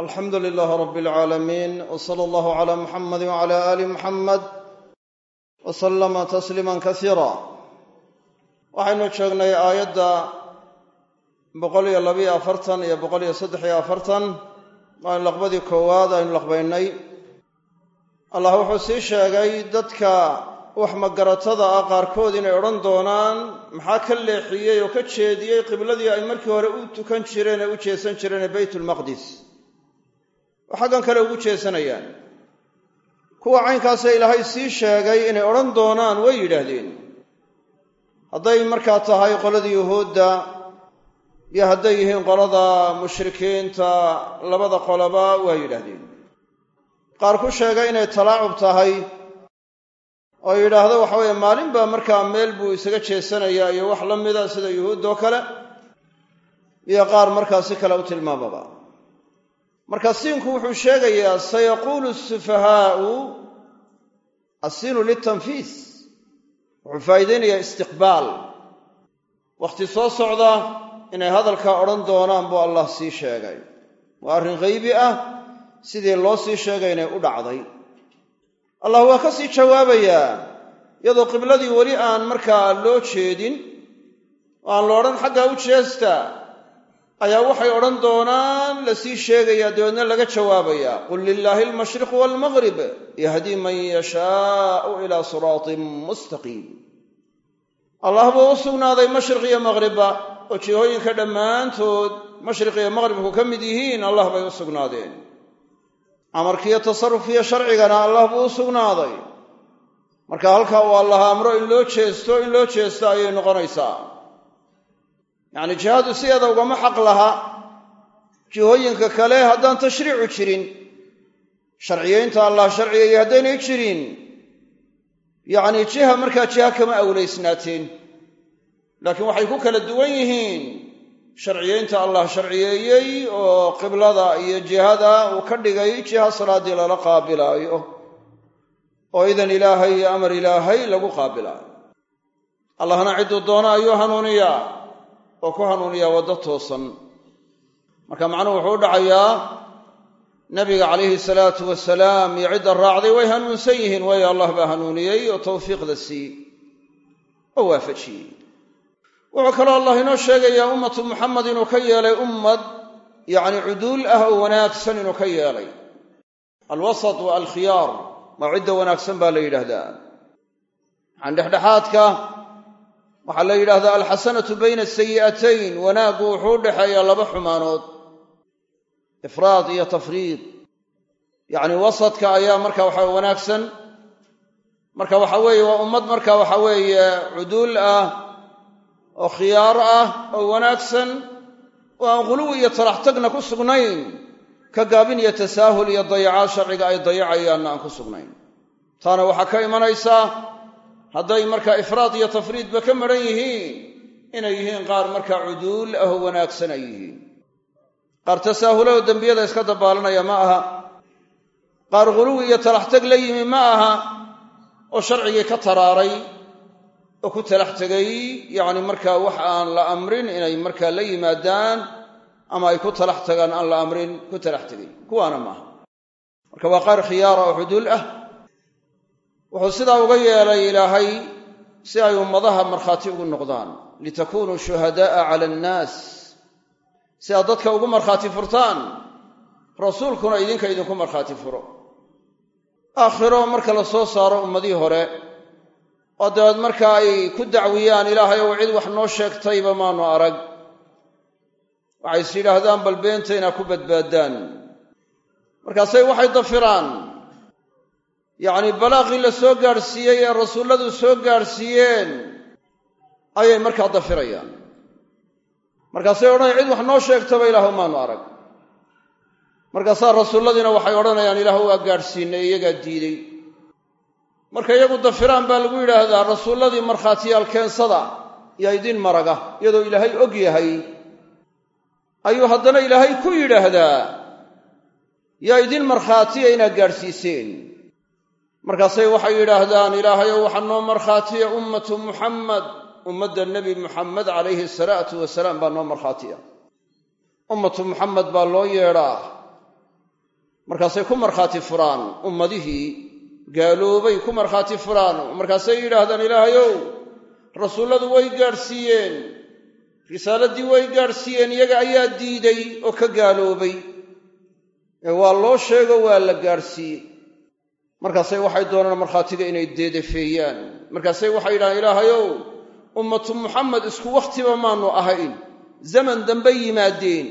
alxamdu lilaah rab اlcaalamiin w sala allahu cala muxamadi wcala ali muxamed w salama tasliima kasiira waxaynu joognay aayadda boqol iyo labiyo afartan iyo boqol iyo saddex iyo afartan. Waaynu laqbadii koowaad aynu laqbaynay. Allah wuxuu sii sheegay dadka wax magaratada ah qaarkood inay odhan doonaan maxaa ka leexiyey oo ka jeediyey qibladii ay markii hore u tukan jireen ee u jeesan jireen ee oo xaggan kale ugu jeesanayaan. Kuwa caynkaasee ilaahay sii sheegay inay odhan doonaan way yidhaahdeen. Hadday markaa tahay qoladii yuhuudda iyo hadday yihiin qolada mushrikiinta labada qoloba waa yidhaahdeen. Qaar ku sheegay inay talaacub tahay oo yidhaahdo waxa weeye maalin baa markaa meel buu isaga jeesanayaa iyo wax la mida sida yuhuuddoo kale iyo qaar markaa si kale u tilmaamaba marka siinku wuxuu sheegayaa sayaquulu sufahaa'u asiinu litanfiis. Wuxuu faa'iidaynayaa istiqbaal. Wakhti soo socda inay hadalkaa odhan doonaan buu allah sii sheegay. Waa arrin haybi ah sidii loo sii sheegay inay u dhacday. Allah waa ka sii jawaabayaa iyadoo qibladii weli aan markaa loo jeedin oo aan la odhan xaggaa u jeesta ayaa waxay odhan doonaan la sii sheegayaa dabeedna laga jawaabayaa qul lilaahi almashriqu waalmaqrib yahdii man yashaau ilaa siraatin mustaqiim. Allah buu u sugnaaday mashriq iyo maqhribba oo jihooyinka dhammaantood mashriq iyo maqhribku ka mid yihiin allah bay u sugnaadeen. Amarkiiyo tasarufkiyo sharcigana allah buu u sugnaaday. Marka halkaa uu allah amro in loo jeesto in loo jeesto ayay noqonaysaa yacni jihaadu sideeda ugama xaq laha. Jihooyinka kale haddaan tashriicu jirin sharciyeynta allah sharciyayay haddaynay jirin yacni jiha markaa jiha kama awlaysnaateen. Laakiin waxay ku kala duwan yihiin sharciyeynta allah sharciyeeyey oo qiblada iyo jihada uu ka dhigay jiha salaaddii lala qaabilaayo oo idan ilaahay iyo amar ilaahay lagu qaabilaayo. Allahna cidduu doono ayuu hanuuniyaa oo ku hanuuniyaa waddo toosan. Marka macnuhu wuxuu u dhacayaa nabiga calayhi salaatu wasalaam iyo cidda raacday way hanuunsan yihiin waayo allah baa hanuuniyey oo tawfiiqda siiyey oo waafajiyey. Wuxuu kaloo allah inoo sheegayaa ummatu muxamed inuu ka yeelay ummad yacni cuduul ah oo wanaagsan inuu ka yeelay. Alwasat wa alkhiyaar waa cidda wanaagsan baa la yidhaahdaa. Maxaan dhexdhexaadka waxaa la yidhahdaa alxasanatu bayna asayi'atayn wanaaggu wuxuu u dhexeeyaa laba xumaanood ifraad iyo tafriid. Yacni wasadka ayaa marka waxa wanaagsan. Marka waxa weeye waa ummad marka waxa weeye cuduul ah oo khiyaar ah oo wanaagsan. Oo aan ghuluwi iyo talaxtagna ku sugnayn. Ka gaabin iyo tasaahul iyo dayacaad sharciga ay dayacayaanna aan ku sugnayn. Taana waxaa ka imanaysaa hadday markaa ifraad iyo tafriidba ka maran yihiin inay yihiin qaar markaa cuduul ah oo wanaagsan ay yihiin. Qaar tasaahula oo dembiyada iska dabaalanaya ma aha. Qaar ghuluwi iyo talaxtag la yimi ma aha oo sharcigii ka taraaray oo ku talax tegay yacni markaa wax aan la amrin inay markaa la yimaadaan ama ay ku talax tagaan aan la amrin ku talax tegay. Kuwaana maaha marka waa qaar khiyaara oo xuduul ah wuxuu sidaa uga yeelay ilaahay si ay ummadaha markhaati ugu noqdaan. Litakunuu shuhadaa'a cala annaas. Si aad dadka ugu markhaati furtaan rasuulkuna idinka idinku markhaati furo. Aakhiro marka la soo saaro ummadii hore oo dabeed marka ay ku dacwiyaan ilaahay ow cid wax noo sheegtayba maanu arag. Waxay is yidhaahdaan bal beenta inaad ku badbaaddaan markaasay waxay dafiraan yacni balaaqii la soo gaadhsiiyey ee rasuulladu soo gaadhsiiyeen ayay markaa dafirayaan markaasay odhanaya cid wax noo sheegtaba ilaahu maanu arag. Markaasaa rasuulladiina waxay odhanayaan ilaahu waa gaadhsiinay iyagaa diidey. Marka iyagu dafiraan baa lagu yidhaahdaa rasuulladii markhaatiyaal keensada yaa idin maraga iyadoo ilaahay og yahay. Ayuu haddana ilaahay ku yidhaahdaa yaa idin markhaatiya inaad gaadhsiiseen markaasay waxay yidhaahdaan ilaahayow waxaa noo markhaatiya ummatu muxammed ummadda nebi muxamed calayhi salaatu wasalaam baa noo markhaatiya. Ummatu muxamed baa loo yeedhaa. Markaasay ku markhaati furaan ummadihii gaaloobay ku markhaati furaan. Markaasay yidhaahdaan ilaahayow rasuulladu way gaadhsiiyeen risaaladii way gaadhsiiyeen iyaga ayaa diiday oo ka gaaloobay. Ee waa loo sheego waa la gaadhsiiyey markaasay waxay doonaan markhaatiga inay deedafeeyaan markaasay waxay yidhahaan ilaahayow ummatu muxamed isku wakhtiba maannu ahayn. Zaman dambe yimaadeen.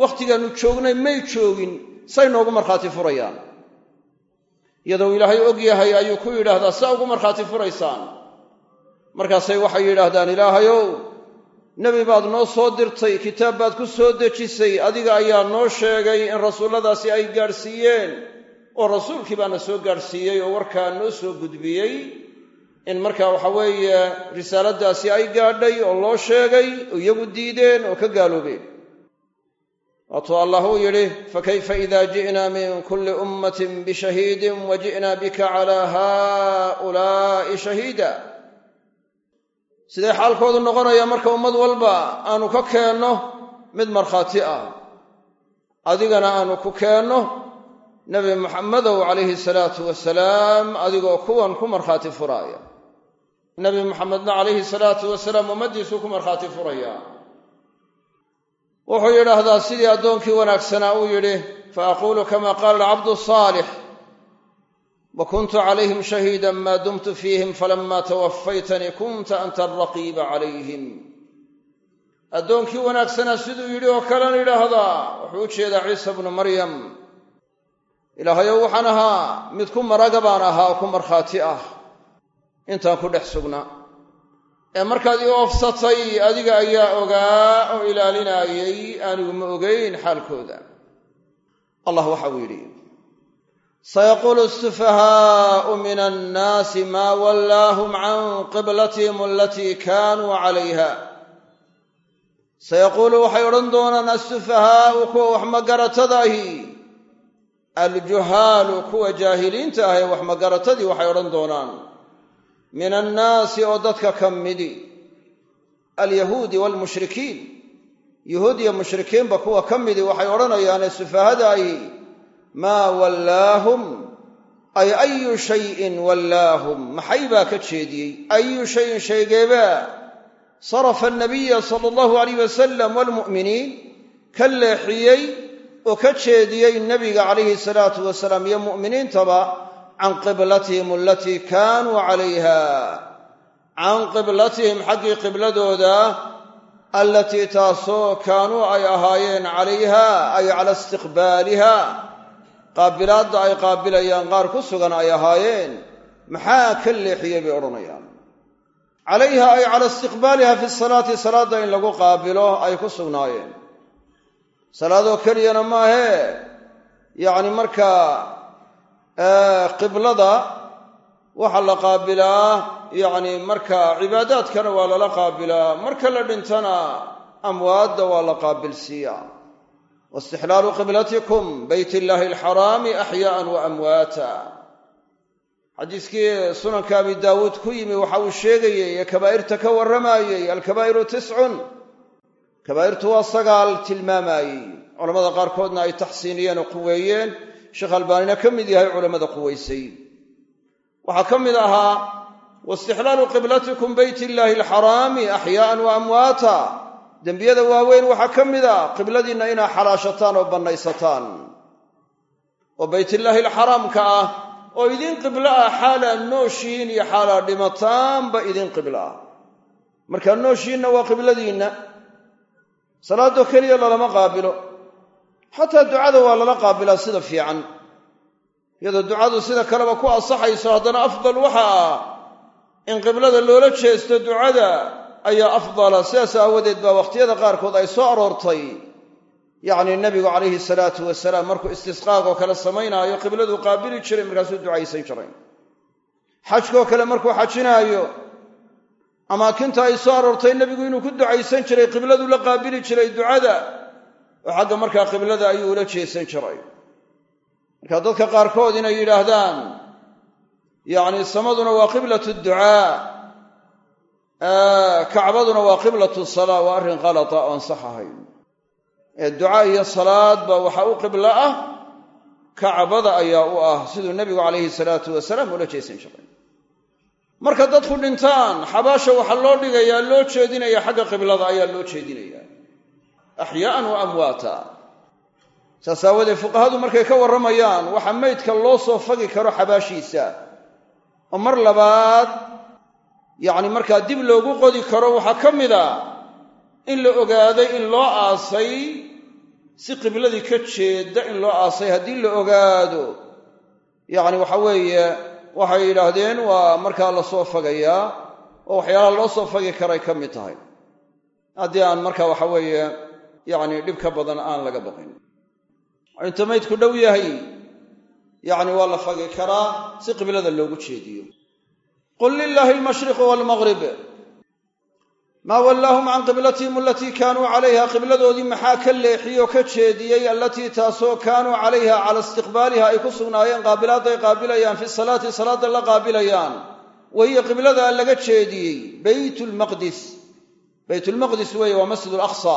Wakhtigaannu joognay may joogin. Say noogu markhaati furayaan. Iyadoo ilaahay og yahay ayuu ku yidhaahdaa saa ugu markhaati furaysaan. Markaasay waxay yidhaahdaan ilaahayow nebi baad noo soo dirtay kitaab baad ku soo dejisay adiga ayaa noo sheegay in rasuulladaasi ay gaadhsiiyeen oo rasuulkii baana soo gaadhsiiyey oo warkaa noo soo gudbiyey in markaa waxa weeye risaaladaasi ay gaadhay oo loo sheegay oo iyagu diideen oo ka gaaloobeen. Waatuu allah uu yidhi fakayfa ida ji'na min kulli ummatin bishahiidin wa ji'na bika calaa haa'ulaa'i shahiida. Sidee xaalkoodu noqonaya marka ummad walba aanu ka keenno mid markhaati ah. Adigana aanu ku keenno nebi muxamedow calayhi salaatu wasalaam adigoo kuwan ku markhaati furaaya nebi muxamedna calayhi salaatu wasalaam ummaddiisuu ku markhaati furaya. Wuxuu yidhaahdaa sidii addoonkii wanaagsanaa uu yidhi fa aquulu kama qaala alcabdu saalix wa kuntu calayhim shahiida maa dumtu fiihim falama tawafaytanii kunta anta alraqiiba calayhim addoonkii wanaagsanaa siduu yidhi oo kalen yidhaahdaa wuxuu u jeedaa ciisa bnu maryam ilaahayow waxaan ahaa mid ku maraga baan ahaa oo ku markhaati ah. Intaan ku dhex sugnaa ee markaad ii oofsatay adiga ayaa ogaa oo ilaalinaayay anigu ma ogayn xaalkooda. Allah waxa uu yidhi sayaquulu asufahaau min annaasi maa wallaahum can qiblatihim alatii kaanuu calayha. Sayaquulu waxay odhan doonaan assufahaau kuwa wax magaratadaahi aljuhaalu kuwa jaahiliinta ah ee wax magaratadii waxay odhan doonaan min annaasi oo dadka ka midi alyahuudi waalmushrikiin yuhuud iyo mushrikiinba kuwa ka midi waxay odhanayaane sufahadaahi maa wallaahum ay ayu shayin wallaahum? Maxay baa ka jeediyey? Ayu shayin shaygeebaa sarafa anabiya sala allahu alayh wasalam waalmu'miniin ka leexiyey oo ka jeediyey nebiga calayhi salaatu wasalaam iyo mu'miniintaba can qiblatihim alatii kaanuu calayha can qiblatihim xaggii qibladooda allatii taasoo kaanuu ay ahaayeen calayha ay cala istiqbaaliha qaabilaadda ay qaabilayaan qaar ku sugan ay ahaayeen maxaa ka leexiyey? bay odhanayaan. Calayha ay cala istiqbaaliha fi salaati salaadda in lagu qaabilo ay ku sugnaayeen salaadoo keliyana maahee yacni markaa qiblada waxaa la qaabilaa yacni marka cibaadaadkana waa lala qaabilaa marka la dhintana amwaadda waa la qaabilsiiyaa waistixlaalu qiblatikum bayt illaahi alxaraami axyaa'an wa amwaata. Xadiiskii sunanka abi daawuud ku yimi waxa uu sheegayey ee kabaa'irta ka warramayey alkabaa'iru tiscun kabaa'irtu waa sagaal tilmaamayey culamada qaarkoodna ay taxsiiniyeen oo quweeyeen. Sheekh albaanina ka mid yahay culammada quwaysay waxaa ka mid ahaa waistixlaalu qiblatikum bayt illaahi alxaraami axyaa'an wa amwaata. Dembiyada waaweyn waxaa ka mid a qibladiinna inaa xalaashataan oo bannaysataan oo baytillaahi alxaraamka ah oo idin qiblo ah xaalaad nooshiin iyo xaalaad dhimataanba idin qiblo ah. Markaa nooshiinna waa qibladiinna salaadoo keliya lalama qaabilo. Xataa ducada waa lala qaabilaa sida fiican. Iyadoo ducadu sida kaleba ku ansaxayso haddana afdal waxa ah in qiblada loola jeesto ducada ayaa afdala. Sidaas aawadeed baa wakhtiyada qaarkood ay soo aroortay. Yacni nebigu calayhi salaatu wasalaam markuu istisqaaqoo kale samaynaayo qibladuu qaabili jiray markaasuu ducaysan jiray. Xajkoo kale markuu xajinaayo amaakinta ay soo aroortay nebigu inuu ku ducaysan jiray qibladuu la qaabili jiray ducada oo xagga markaa qiblada ayuu ula jeesan jiray. Marka dadka qaarkood inay yidhaahdaan yacni samaduna waa qiblatu ducaa kacbaduna waa qiblatu salaa waa arrin kalata oo aan sax ahayn. Ee ducaa iyo salaadba waxa u qiblo ah kacbada ayaa u ah siduu nebigu calayhi salaatu wasalaam ula jeesan jiray marka dadku dhintaan xabaasha waxaa loo dhigayaa loo jeedinaya xagga qiblada ayaa loo jeedinaya. Axyaa'an wa amwaata. Saas aawadeed fuqahadu markay ka warramayaan waxa maydka loo soo fagi karo xabaashiisa. Oo mar labaad yacni markaa dib loogu qodi karo waxaa ka mid a in la ogaaday in loo aasay si qibladii ka jeedda in loo aasay haddii la ogaado yacni waxa weeye waxay yidhaahdeen waa markaa la soo fagayaa oo waxyaalaha loo soo fagi karay ka mid tahay. Haddii aan markaa waxa weeye yacni dhib ka badan aan laga baqin. Inta maydku dhow yahay yacni waa la fagi karaa si qiblada loogu jeediyo. Qul lilaahi almashriqu waalmaqrib maa wallaahum can qiblatihim alatii kaanuu calayha qibladoodii maxaa ka leexiyoo ka jeediyey allatii taasoo kaanuu calayha cala istiqbaaliha ay ku sugnaayeen qaabilaadday qaabilayaan fi salaati salaadda la qaabilayaan wahiya qibladaa laga jeediyey beyt lmaqdis beytulmaqdis weeye waa masjid alaqsa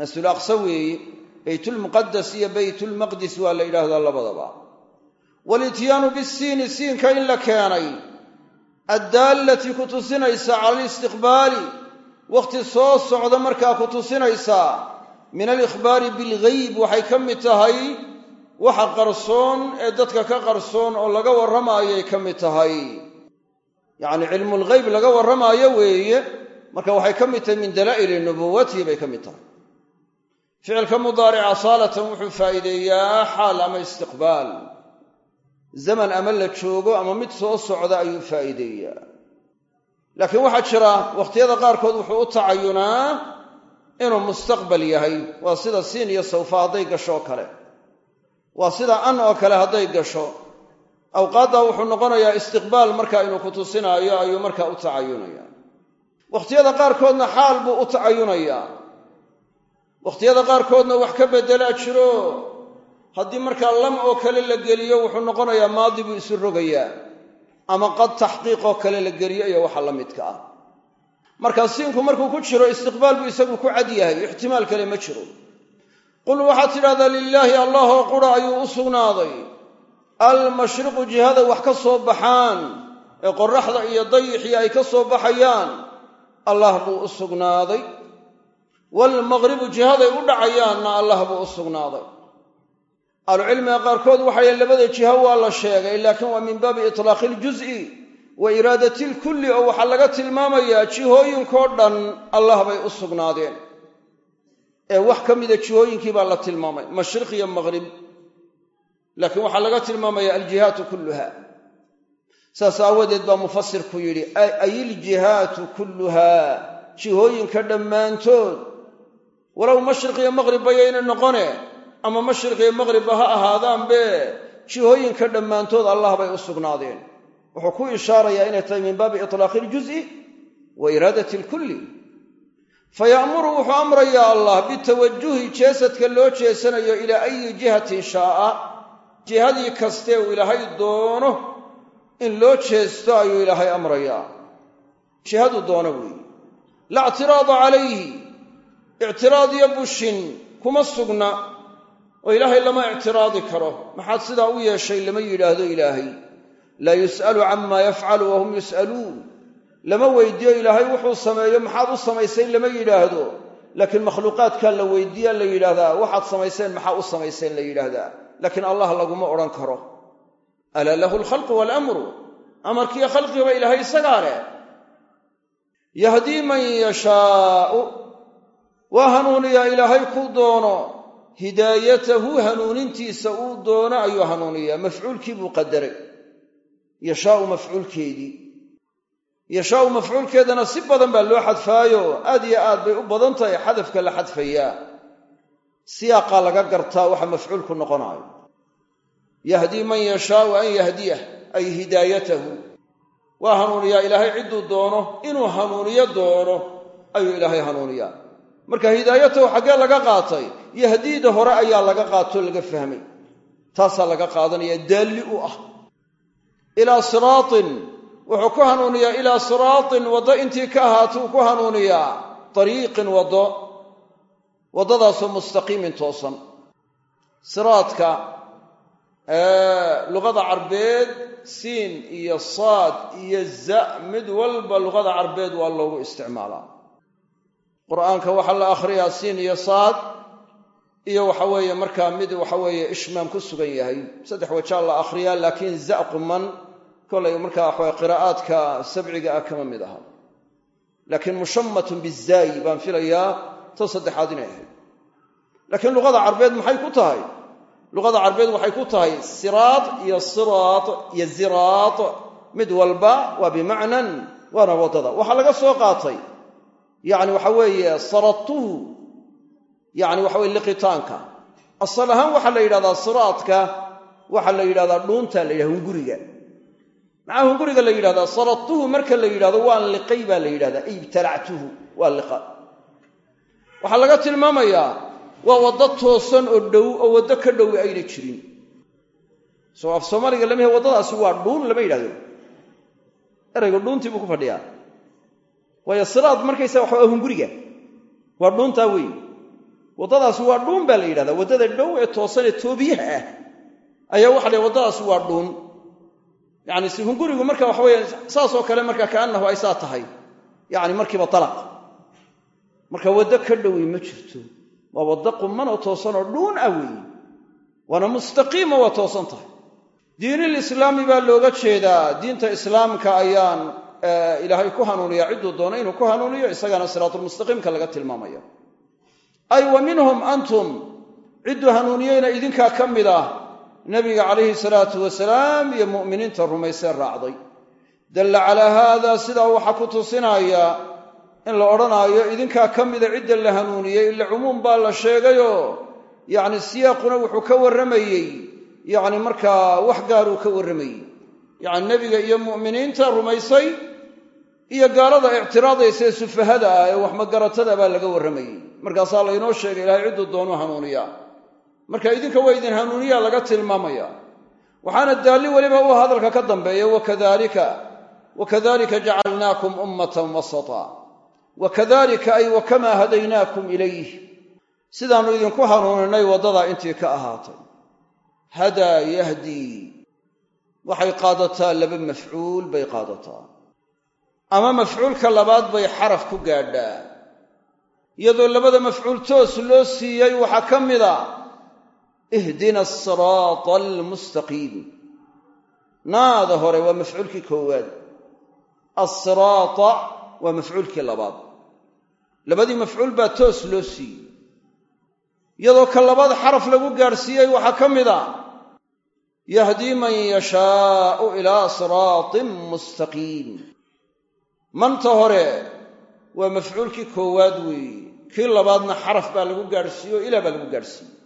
masjid aqsa weeye beytulmuqadas iyo beytulmaqdis waa la yidhaahdaa labadaba. Walityaanu bisiini siinka in la keenay addaallati ku tusinaysa cala alistiqbaali wakhti soo socda markaa ku tusinaysaa min alikhbaari bilghayb waxay ka mid tahay waxa qarsoon ee dadka ka qarsoon oo laga warramaayay ka mid tahay. Yacni cilmulghayb laga warramaayo weeye marka waxay ka mid tahay min dalaa'ili nubuwatihi bay ka mid tahay. Ficilka mudaarica saalatan wuxuu faa'iideeyaa xaal ama istiqbaal zaman ama la joogo ama mid soo socda ayuu faa'iideeyaa. Laakiin waxaa jira wakhtiyada qaarkood wuxuu u tacayunaa inuu mustaqbal yahay. Waa sida siin iyo sawfa hadday gasho kale. Waa sida an oo kale hadday gasho. Awqaaddaa wuxuu noqonayaa istiqbaal marka inuu ku tusinaayo ayuu markaa u tacayunaya wakhtiyada qaarkoodna xaal buu u tacayunayaa. Wakhtiyada qaarkoodna wax ka beddelaa jiro haddii markaa lam oo kale la geliyo wuxuu noqonayaa maadi buu isu rogayaa. Ama qad taxqiiq oo kale la geliyo iyo waxa la midka ah. Markaa siinku markuu ku jiro istiqbaal buu isagu ku cad yahay. Ixtimaal kale ma jiro. Qul waxaad tidhahdaa lilaahi allahoo qura ayuu u sugnaaday. Almashriqu jihada wax ka soo baxaan ee qoraxda iyo dayixii ay ka soo baxayaan allah buu u sugnaaday. Waalmaqribu jihaday u dhacayaanna allah buu u sugnaaday ahlucilmiga qaarkood waxay yeen labada jiho waa la sheegay laakiin waa min baabi itlaaqi iljuz'i wa iraadati lkulli oo waxaa laga tilmaamayaa jihooyinkoo dhan allah bay u sugnaadeen. Ee wax ka mida jihooyinkii baa la tilmaamay mashriq iyo maqrib laakiin waxaa laga tilmaamaya aljihaatu kulluha. Saas aawadeed baa mufasirku yidhi ay iljihaatu kulluha? Jihooyinka dhammaantood? Walow mashriq iyo maqrib bayayna noqone ama mashriq iyo maqribba ha ahaadaanbe jihooyinka dhammaantood allah bay u sugnaadeen. Wuxuu ku ishaarayaa inay tahay min baabi itlaaqi iljuz'i wa iraadati alkulli. Faya'muru wuxuu amrayaa allah bitawajuhi jeesadka loo jeesanayo ilaa ayi jihatin shaa'a jihadii kastee uu ilaahay doono in loo jeesto ayuu ilaahay amrayaa. Jihadu doono weeye la ictiraada calayhi ictiraad iyo bushin kuma sugna oo ilaahay lama ictiraadi karo. Maxaad sidaa u yeeshay lama yidhaahdo ilaahay. Laa yus'alu camaa yafcalu wahum yus'aluun. Lama weydiiyo ilaahay wuxuu sameeyo. Maxaad u samaysay lama yidhaahdo. Laakiin makhluuqaadkaa la weydiiyaa la yidhaahdaa. Waxaad samayseen maxaa u samayseen la yidhaahdaa. Laakiin allah laguma odhan karo. Alaa lahu alkhalqu waalamru amarkiiyo khalqiba ilaahay isagaa leh. Yahdii man yashaau. Waa hanuuniyaa ilaahay ku doono hidaayatahu hanuunintiisa uu doono ayuu hanuuniyaa. Mafcuulkii buu qadaray. Yashaau mafcuulkeedii. Yashaau mafcuulkeedana si badan baa loo xadfaayo. Aad iyo aad bay u badan tahay. Xadafka la xadfayaa. Siyaaqaa laga gartaa waxa mafcuulku noqonaayo. Yahdii man yashaau an yahdiyah ay hidaayatahu. Waa hanuuniyaa. Ilaahay cidduu doono. Inuu hanuuniyo doono ayuu ilaahay hanuuniyaa marka hidaayatahu xaggee laga qaatay yahdiida hore ayaa laga qaatoo laga fahmay. Taasaa laga qaadanaya daalli u ah. Ilaa siraatin wuxuu ku hanuuniyaa ilaa siraatin waddo intii ka ahaatuu ku hanuuniyaa dariiqin waddo. Waddadaasoo mustaqiimin toosan. Siraadka luqada carbeed siin iyo saad iyo za mid walba luqada carbeed waa loogu isticmaalaa qur'aanka waxaa la akhriyaa siin iyo saad iyo waxa weeye markaa mid waxa weeye ishmaam ku sugan yahay. Saddex wajaa la akhriyaa laakiin za quman kolay markaa waxawe qiraa'aadka sabciga ah kama mid aha. Laakiin mushammatun bizaayi baan filayaa to saddexaad inay ahayd. Laakiin luqada carbeed maxay ku tahay? Luqada carbeed waxay ku tahay siraad iyo siraad iyo ziraad mid walba waa bimacnan waana waddada. Waxaa laga soo qaatay yacni waxa weeye saradtuhu yacni waxa weye liqitaanka. Asal ahaan waxaa la yidhahdaa siraadka waxaa la yidhahdaa dhuunta la yidhahda hunguriga. Maxaa hunguriga la yidhahdaa? Saradtuhu marka la yidhahdo waan liqay baa la yidhahdaa ay ibtalactuhu waa liqa. Waxaa laga tilmaamayaa waa waddo toosan oo dhow oo waddo ka dhowi ayna jirin. Soo af soomaaliga lama yahe waddadaasi waa dhuun lama yidhahdo. Eraygu dhuuntii buu ku fadhiyaa waayo siraad markaysa waxa waa hunguriga waa dhuuntaa weyn waddadaasi waa dhuun baa la yidhahdaa. Waddada dhow ee toosan ee toobiyaha ah. Ayaa waxa la waddadaasi waa dhuun. Yacni si hungurigu marka waxa weeye saasoo kale marka kaannahu ay saa tahay. Yacni markiiba dalaq marka waddo ka dhowi ma jirto. Waa waddo qumman oo toosan oo dhuun ah weeye waana mustaqiima waa toosan tahay. Diinilislaami baa looga jeedaa. Diinta islaamka ayaan ilaahay ku hanuuniyaa cidduu doono inuu ku hanuuniyo isagana siraatulmustaqiimka laga tilmaamaya ay wa minhum antum cidduu hanuuniyeyna idinkaa ka mid ah nabiga calayhi salaatu wasalaam iyo mu'miniinta rumaysee raacday. Dalla calaa haada sidaa waxaa ku tusinaya in la odhanaayo idinkaa ka mida cidda la hanuuniyey ila cumuum baa la sheegayoo yacni siyaaquna wuxuu ka warramayey yacni markaa wax gaaruu ka warramayey yacni nebiga iyo mu'miniinta rumaysay iyo gaalada ictiraadaysa ee sufahada ah ee waxmagaratada baa laga warramayey. Markaasaa laynoo sheegay ilaahay cidduu doonuu hanuuniyaa marka idinka waa idin hanuuniyaa laga tilmaamaya. Waxaana daalli weliba u hadalka ka dambeeya wakadalika wakadalika jacalnaakum ummatan wasata. Wakadalika ay wakamaa hadaynaakum ilayh sidaannu idinku hanuuninay waddadaa intii ka ahaatay. Hadaa yahdii waxay qaadataa laba mafcuul bay qaadataa. Ama mafcuulka labaad bay xaraf ku gaadhaa. Iyadoo labada mafcuul toos loo siiyey waxaa ka mid a ihdina asiraata almustaqiim naada hore waa mafcuulkii koowaad. Assiraata waa mafcuulkii labaad. Labadii mafcuul baa toos loo siiyey. Iyadoo ka labaad xaraf lagu gaadhsiiyey waxaa ka mid a yahdii man yashaau ilaa siraatin mustaqiim manta hore waa mafcuulkii koowaad weeye kii labaadna xaraf baa lagu gaadhsiiye oo ilaa baa lagu gaadhsiiyey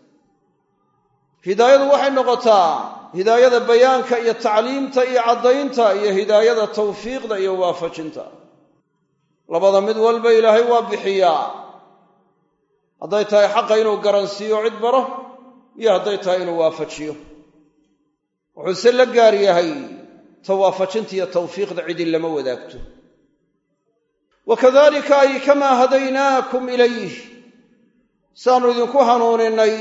hidaayadu waxay noqotaa hidaayada bayaanka iyo tacliimta iyo caddaynta iyo hidaayada tawfiiqda iyo waafajinta labada mid walba ilaahay waa bixiyaa hadday tahay xaqa inuu garansiiyo cid baro iyo hadday tahay inuu waafajiyo wuxuuse la gaar yahay ta waafajinta iyo tawfiiqda cidi lama wadaagto. Wakadalika ay kamaa hadaynaakum ilayh saannu idinku hanuuninay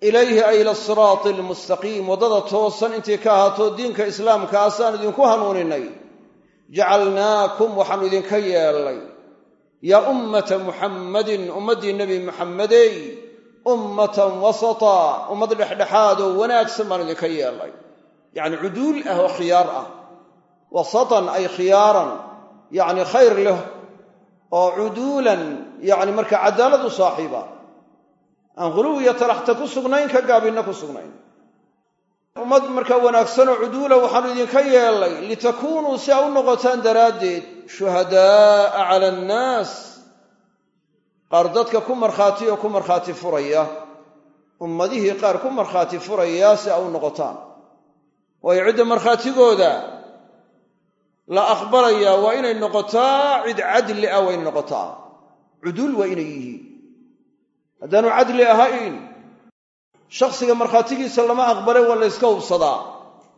ilayhi ay ila siraati almustaqiim waddada toosan intii ka ahaato diinka islaamkaa saan idinku hanuuninay jacalnaakum waxaannu idinka yeelnay. Yaa ummata muxammadin ummaddii nebi muxammadey ummatan wasata ummad dhexdhexaadoo wanaagsan baanu idinka yeelnay yacni cuduul ah oo khiyaar ah. Wasatan ay khiyaaran yacni khayr leh oo cuduulan yacni marka cadaalad u saaxiiba. Aan ghuluw iyo talaxta ku sugnayn ka gaabinna ku sugnayn. Ummad markaa wanaagsanoo cuduula waxaanu idinka yeelnay litakuunuu si a u noqotaan daraaddeed shuhadaa'a cala annaas qaar dadka ku markhaati oo ku markhaati furaya ummadihii qaar ku markhaati furaya si a u noqotaan. Waayo cidda markhaatigooda la aqbalayaa waa inay noqotaa cid cadli ah inay noqotaa. Cuduul waa inay yihiin. Haddaanu cadli ahayn shakhsiga markhaatigiisa lama aqbale waa la yska hubsadaa.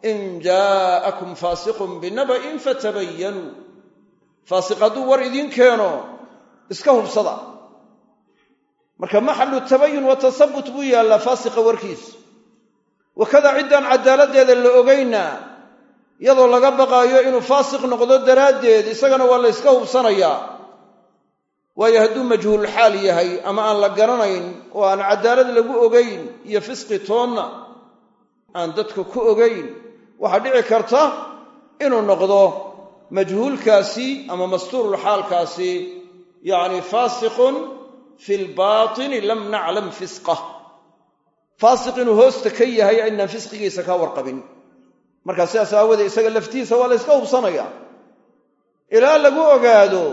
In jaa'akum faasiqun binaba'in fatabayanuu faasiq hadduu war idiin keeno iska hubsada marka maxalu tabayun wa tasabut buu yaallaa faasiqa warkiisu wakada ciddaan cadaaladdeeda la ogayna iyadoo laga baqaayo inuu faasiq noqdo daraaddeed isagana waa la yska hubsanayaa. Waayo hadduu majhuulxaal yahay ama aan la garanayn oo aan cadaalad lagu ogayn iyo fisqi toonna aan dadka ku ogayn waxaa dhici karta inuu noqdo majhuulkaasi ama mastuurulxaalkaasi yacni faasiqun fi lbaatini lam naclam fisqah faasiq inuu hoosta ka yahay aynaan fisqigiisa ka warqabin markaa sidaas aawoodee isaga laftiisa waa la yska hubsanaya ilaa lagu ogaado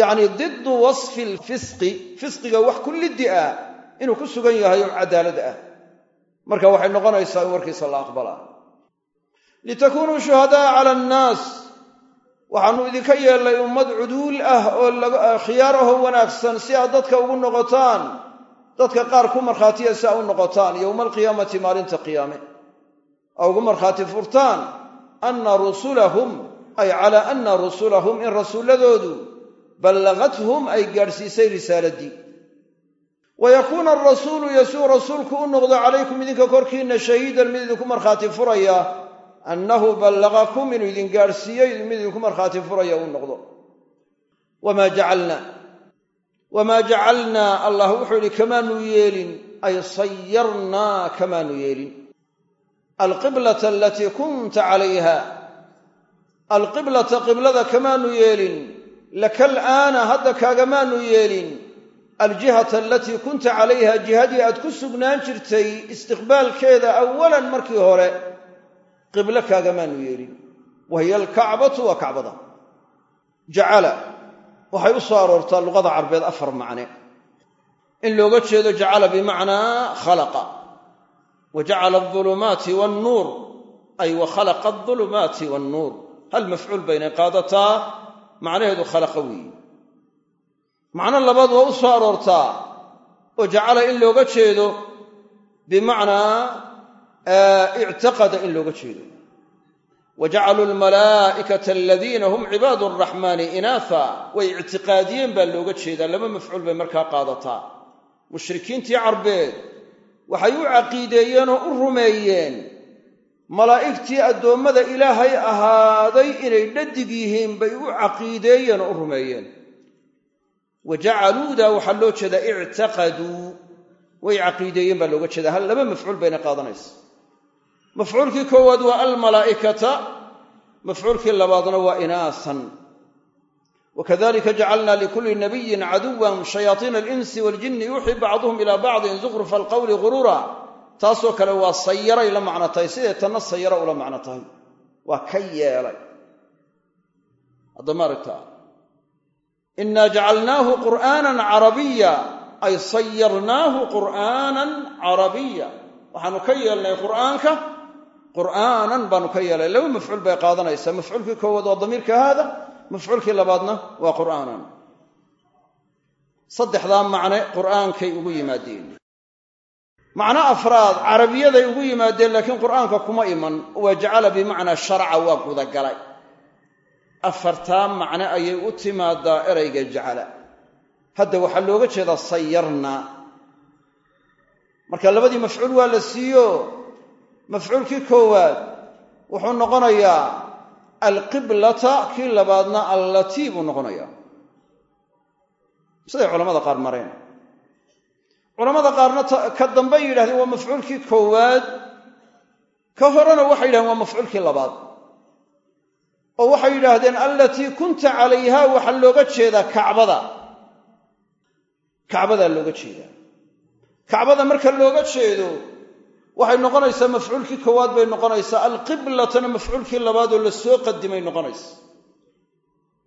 yacni diddu wasfi lfisqi fisqiga wax ku liddi ah inuu ku sugan yahay oo cadaalad ah marka waxay noqonaysaa in warkiisa la aqbalaa litakuunuu shuhada'a cala annaas waxaannu idinka yeelnay ummad cuduul ah oo khiyaar ahoo wanaagsan si aad dadka ugu noqotaan dadka qaar ku markhaatiya si aa u noqotaan yowma alqiyaamati maalinta qiyaame. A ugu markhaati furtaan anna rusulahum ay calaa anna rusulahum in rasuulladoodu ballagathum ay gaadhsiisay risaaladii. Wa yakuuna arasuulu yasuu rasuulku u noqdo calaykum idinka korkiinna shahiidan mid idinku markhaati furaya annahu ballagakum inuu idin gaadhsiiyey mid idinku markhaati furaya uu noqdo. Wamaa jacalna wamaa jacalnaa allah wuxuu yidhi kamaanu yeelin ay sayarnaa kamaanu yeelin. Alqiblata alatii kunta calayha alqiblata qiblada kamaanu yeelin laka alaana hadda kaagamaanu yeelin. Aljihata alatii kunta calayha jihadii aad ku sugnaan jirtay istiqbaalkeeda awalan markii hore qiblo kaagamaanu yeelin wa hiya alkacbatu waa kacbada. Jacala waxay u soo aroortaa luqada carbeed afar macne. In looga jeedo jacala bimacnaa khalaqa. Wa jacala aulumaati wannuur. Ay wa khalaqa aulumaati wannuur. Hal mafcuul baynay qaadataa? Macnaheedu khalaqa weeye. Macno labaad waa u soo aroortaa. Oo jacala in looga jeedo bimacnaa ictaqada in looga jeedo wa jacaluu almalaa'ikata aladiina hum cibaadu araxmaani inaafa way ictiqaadiyeen baa looga jeedaa laba mafcuul bay markaa qaadataa mushrikiintii carbeed waxay u caqiideeyeen oo u rumeeyeen malaa'igtii addoommada ilaahay ahaaday inay dhadig yihiin bay u caqiideeyeen oo u rumeeyeen wa jacaluuda waxaa loo jeedaa ictaqaduu way caqiideeyeen baa looga jeedaa hal laba mafcuul bayna qaadanaysa mafcuulkii koowaad waa almalaa'ikata mafcuulkii labaadna waa inaasan. Wakadalika jacalna likulli nabiyin caduwan shayaatiina alinsi waaljinni yuuxii bacduhum ilaa bacdin zukhrufa alqawli ghuruura taasoo kale waa sayaray la macno tahay sidee tanna sayara ula macno tahay waa ka yeelay. Haddama aragta inaa jacalnaahu qur'aanan carabiya ay sayarnaahu qur'aanan carabiya waxaanu ka yeelnay qur'aanka qur'aanan baanu ka yeelnay laba mafcuul bay qaadanaysaa. Mafcuulkii koowaad waa damiirka haada mafcuulkii labaadna waa qur'aanan. Saddexdaa macne qur'aankay ugu yimaadeen. Macno afraad carabiyaday ugu yimaadeen laakiin qur'aanka kuma iman. Waa jacala bimacnaa sharca waa gudagalay. Afartaa macne ayay u timaadaa erayga jacala. Hadda waxaa looga jeedaa sayarna. Marka labadii mafcuul waa la siiyo mafcuulkii koowaad wuxuu noqonayaa alqiblata kii labaadna allatii buu noqonayaa. Siday culamada qaar mareen. Culamada qaarna ka dambey yidhahdeen waa mafcuulkii koowaad ka horena waxay yidhahdeen waa mafcuulkii labaad. Oo waxay yidhaahdeen allatii kunta calayha waxaa looga jeedaa kacbada. Kacbadaa looga jeedaa. Kacbada marka looga jeedo waxay noqonaysaa mafcuulkii koowaad bay noqonaysaa alqiblatana mafcuulkii labaad oo la soo qadimay noqonaysa.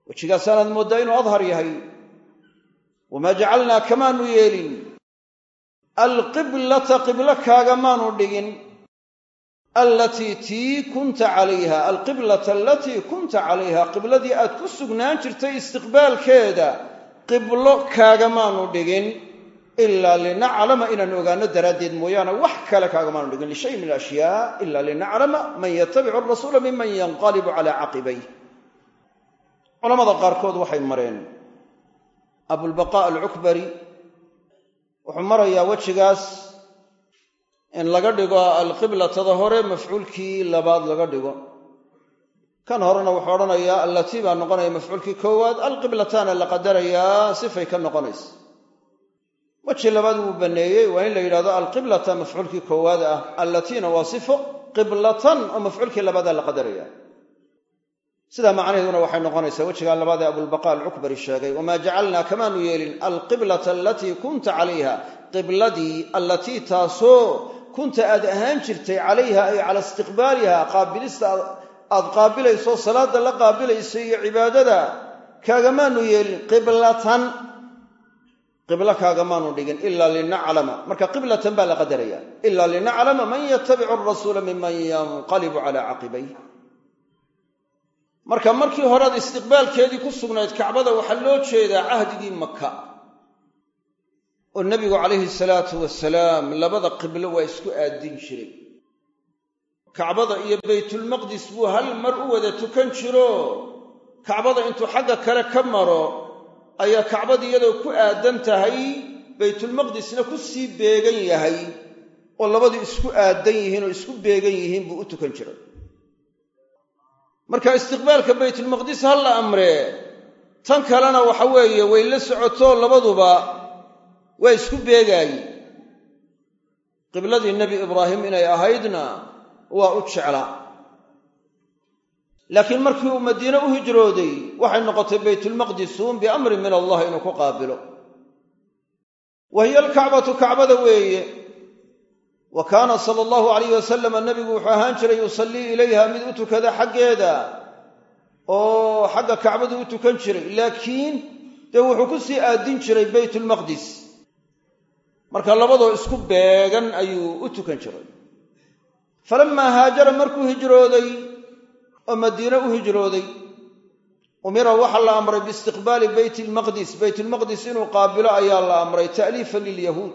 Wejigaasaanaad mooddaa inuu adhar yahay. Wamaa jacalnaa kamaanu yeelin. Alqiblata qiblo kaagamaanu dhigin. Allatii tii kunta calayha alqiblata alatii kunta calayha qibladii aad ku sugnaan jirtay istiqbaalkeeda qiblo kaagamaanu dhigin ilaa linaclama inaanu ogaano daraaddeed mooyaane wax kale kaagamaanu dhigin lishay min alashyaa ila linaclama man yatabicu arasuula miman yanqalibu calaa caqibayh culamada qaarkood waxay mareen abulbaqaa alcukbari wuxuu marayaa wejigaas in laga dhigo alqiblatada hore mafcuulkii labaad laga dhigo. Kan horena wuxuu odhanayaa allatii baa noqonaya mafcuulkii koowaad alqiblataana la qadarayaa sifay ka noqonaysa weji labaad wuu banneeyey waa in la yidhahdo alqiblata mafcuulkii koowaad ah allatiina waa sifo qiblatan oo mafcuulkii labaadaa la qadaraya sidaa macnaheeduna waxay noqonaysaa wejigaa labaad ee abulbaqa alcukbari sheegay wamaa jacalnaa kamaanu yeelin alqiblata alatii kunta calayha qibladii allatii taasoo kunta aad ahaan jirtay calayha ay cala istiqbaaliha qaabilista aad qaabilayso salaada la qaabilayso iyo cibaadada kaagamaanu yeelin qiblatan qiblo kaagamaanu dhigin ilaa linaclama. Marka qiblatan baa la qadaraya. Ilaa linaclama man yatabicu arasuula miman yanqalibu cala caqibayh marka markii horead istiqbaalkeedii ku sugnayd kacbada waxaa loo jeedaa cahdigii maka oo nebigu calayhi salaatu wasalaam labada qiblo waa isku aadin jiray. Kacbada iyo baytulmaqdis buu hal mar u wada tukan jiro. Kacbada intuu xagga kale ka maro ayaa kacbada iyadoo ku aadan tahay baytulmaqdisna ku sii beegan yahay oo labadu isku aadan yihiin oo isku beegan yihiin buu u tukan jiray. Marka istiqbaalka baytulmaqdis ha la amree tan kalena waxa weeye way la socoto labaduba waa isku beegaaye qibladii nebi ibraahim inay ahaydna waa u jeclaa laakiin markii uu madiine u hijrooday waxay noqotay baytulmaqdisuun biamrin min allah inuu ku qaabilo. Wa hiya alkacbatu kacbada weeye. Wa kaana sala allahu alayh wasalama nebigu wuxuu ahaan jiray yusallii ilayha mid u tukada xaggeeda oo xagga kacbadu u tukan jiray. Laakiin dee wuxuu ku sii aadin jiray baytulmaqdis marka labadoo isku beegan ayuu u tukan jiray. Falamaa haajara markuu hijrooday oo madiine u hijrooday. Umira waxaa la amray biistiqbaali beyt lmaqdis baytulmaqdis inuu qaabilo ayaa la amray ta'liifan lilyahuud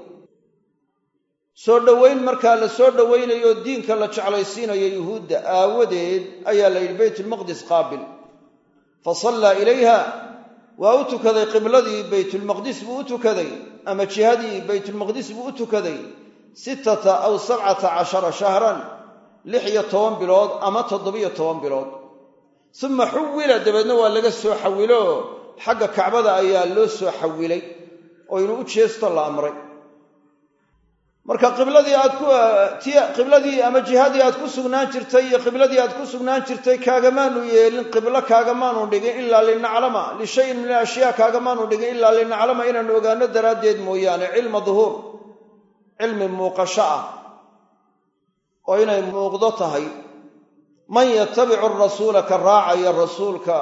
soo dhowayn markaa la soo dhowaynayo diinka la jeclaysiinayo yuhuudda aawadeed ayaa la yidhi baytulmaqdis qaabil. Fa sallaa ilayha waa u tukaday qibladii baytulmaqdis buu u tukaday ama jihadii baytulmaqdis buu u tukaday sittata aw sabcata cashara shahran lix iyo toban bilood ama toddobiyo toban bilood. Suma xuwila dabeedna waa laga soo xawilo. Xagga kacbada ayaa loo soo xawilay oo inuu u jeesto la amray. Marka qibladii aad ku qibladii ama jihadii aad ku sugnaan jirtay iyo qibladii aad ku sugnaan jirtay kaagamaanu yeelin qiblo kaagamaanu dhigin ilaa linaclama lishayin min alashyaa kaagamaanu dhigin ilaa linaclama inaanu ogaano daraaddeed mooyaane cilma duhuur cilmi muuqasho ah oo inay muuqdo tahay man yatabicu rasuula ka raacaya rasuulka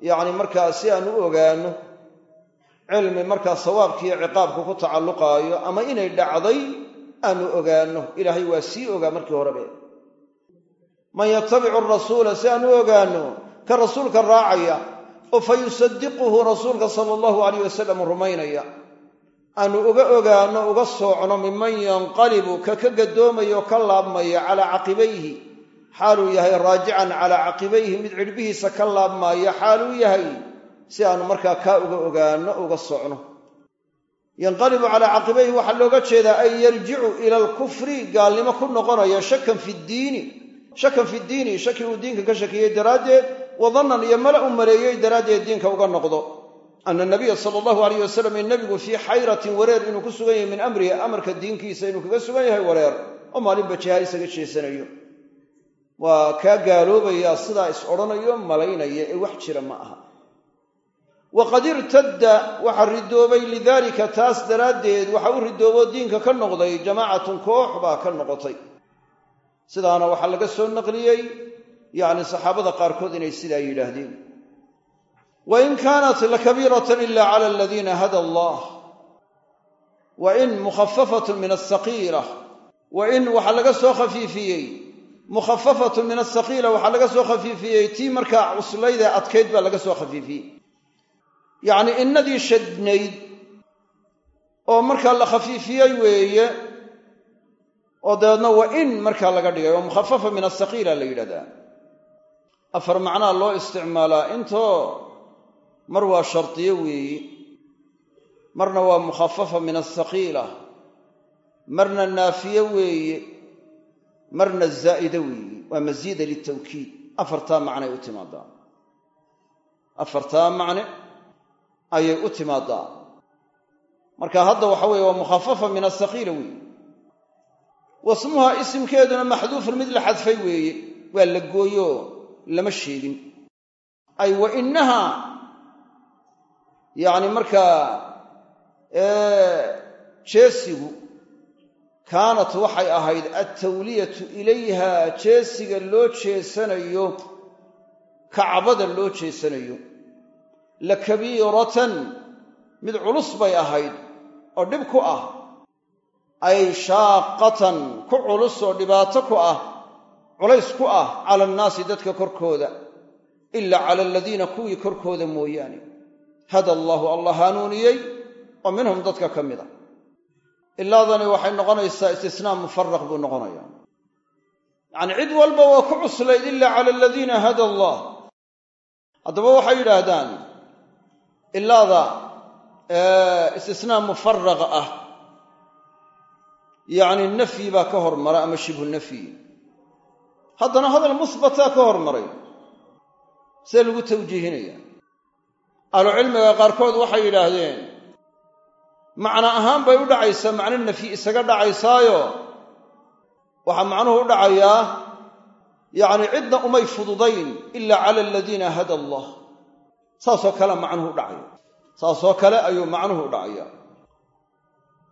yacni markaa si aan u ogaano cilmi markaa sawaabkiiyo ciqaabku ku tacalluqaayo ama inay dhacday aanu ogaano. Ilaahay waa sii ogaa markii horebe man yatabicu rasuula si aan u ogaano ka rasuulka raacaya oo fa yusadiquhu rasuulka sala allahu alayh wasalam rumaynaya aanu uga ogaano uga soocno miman yanqalibu ka ka gadoomaya oo ka laabmaya calaa caqibayhi xaaluu yahay raajican calaa caqibayhi mid cidhbihiisa ka laabmaaya xaaluu yahay si aanu markaa kaa uga ogaano uga socno yanqalibu calaa caqibayhi waxaa looga jeedaa ay yarjicu ila alkufri gaalnimo ku noqonaya shakan fi ddiini shakan fi ddiini shaki uu diinka ka shakiyey daraaddeed wadannan iyo mala u maleeyey daraaddeed diinka uga noqdo ana nabiya sala allahu alayh wasalam in nabigu fii xayratin wareer inuu ku sugan yahay min amrihi amarka diinkiisa inuu kaga sugan yahay wareer. Oo maalinba jiha isaga jeesanayo. Waa kaa gaaloobayaa sidaa is odhanayo malaynaya ee wax jira ma aha. Waqad irtadda waxaa ridoobay lidaalika taas daraaddeed waxa u ridoobo diinka ka noqday jamaacatun koox baa ka noqotay. Sidaana waxaa laga soo naqliyey yacni saxaabada qaarkood inay sidaa yidhaahdeen wain kaanat lakabiiratan ila cala aladiina hada allah. Wa in mukhafafatun min asaqiila wa in waxaa laga soo khafiifiyey. Mukhafafatun min asaqiila waxaa laga soo khafiifiyey. Tii markaa cuslaydee adkayd baa laga soo khafiifiyey. Yacnii innadii shadnayd oo markaa la khafiifiyey weeye oo dabeedna wa in markaa laga dhigay oo mukhafafa min asaqiila la yidhahdaa. Afar macnaa loo isticmaalaa intoo mar waa shardiyo weeyi. Marna waa mukhafafa min asaqiila marna naafiye weeye marna zaa'ide weeye waa masiida litawkiid. Afartaa macnay u timaadaa. Afartaa macne ayay u timaadaa. Marka hadda waxa weeye waa mukhafafa min asakiila weeye wasmuha isimkeeduna maxduufun mid la xadfay weeye waa la gooyo lama sheegin. Ay wa innaha yacni markaa jeesigu kaanat waxay ahayd altawliyatu ilayha jeesiga loo jeesanayo kacbada loo jeesanayo la kabiiratan mid culus bay ahayd oo dhib ku ah ay shaaqatan ku culus oo dhibaato ku ah culays ku ah cala annaasi dadka korkooda ila cala aladiina kuwii korkooda mooyaane hada allaahu allah hanuuniyey oo minhum dadka ka mid a. Ilaadani waxay noqonaysaa istisnaa mufaraq buu noqonaya yacni cid walba waa ku cuslayd ila cala aladiina hada allah. Haddaba waxay yidhaahdaan ilaada istisnaa mufaraqa ah. Yacni nafyi baa ka hormara ama shibhu nafyi. Haddana hadal musbataa ka hormaray see lagu tawjiihinaya ahlucilmiga qaarkood waxay yidhaahdeen macno ahaan bay u dhacaysaa macno nafyi isaga dhacaysaayo waxaa macnuhu u dhacayaa yacni cidna umay fududayn ila cala aladiina hada allah. Saasoo kale macnuhu u dhacaya. Saasoo kale ayuu macnuhu u dhacaya.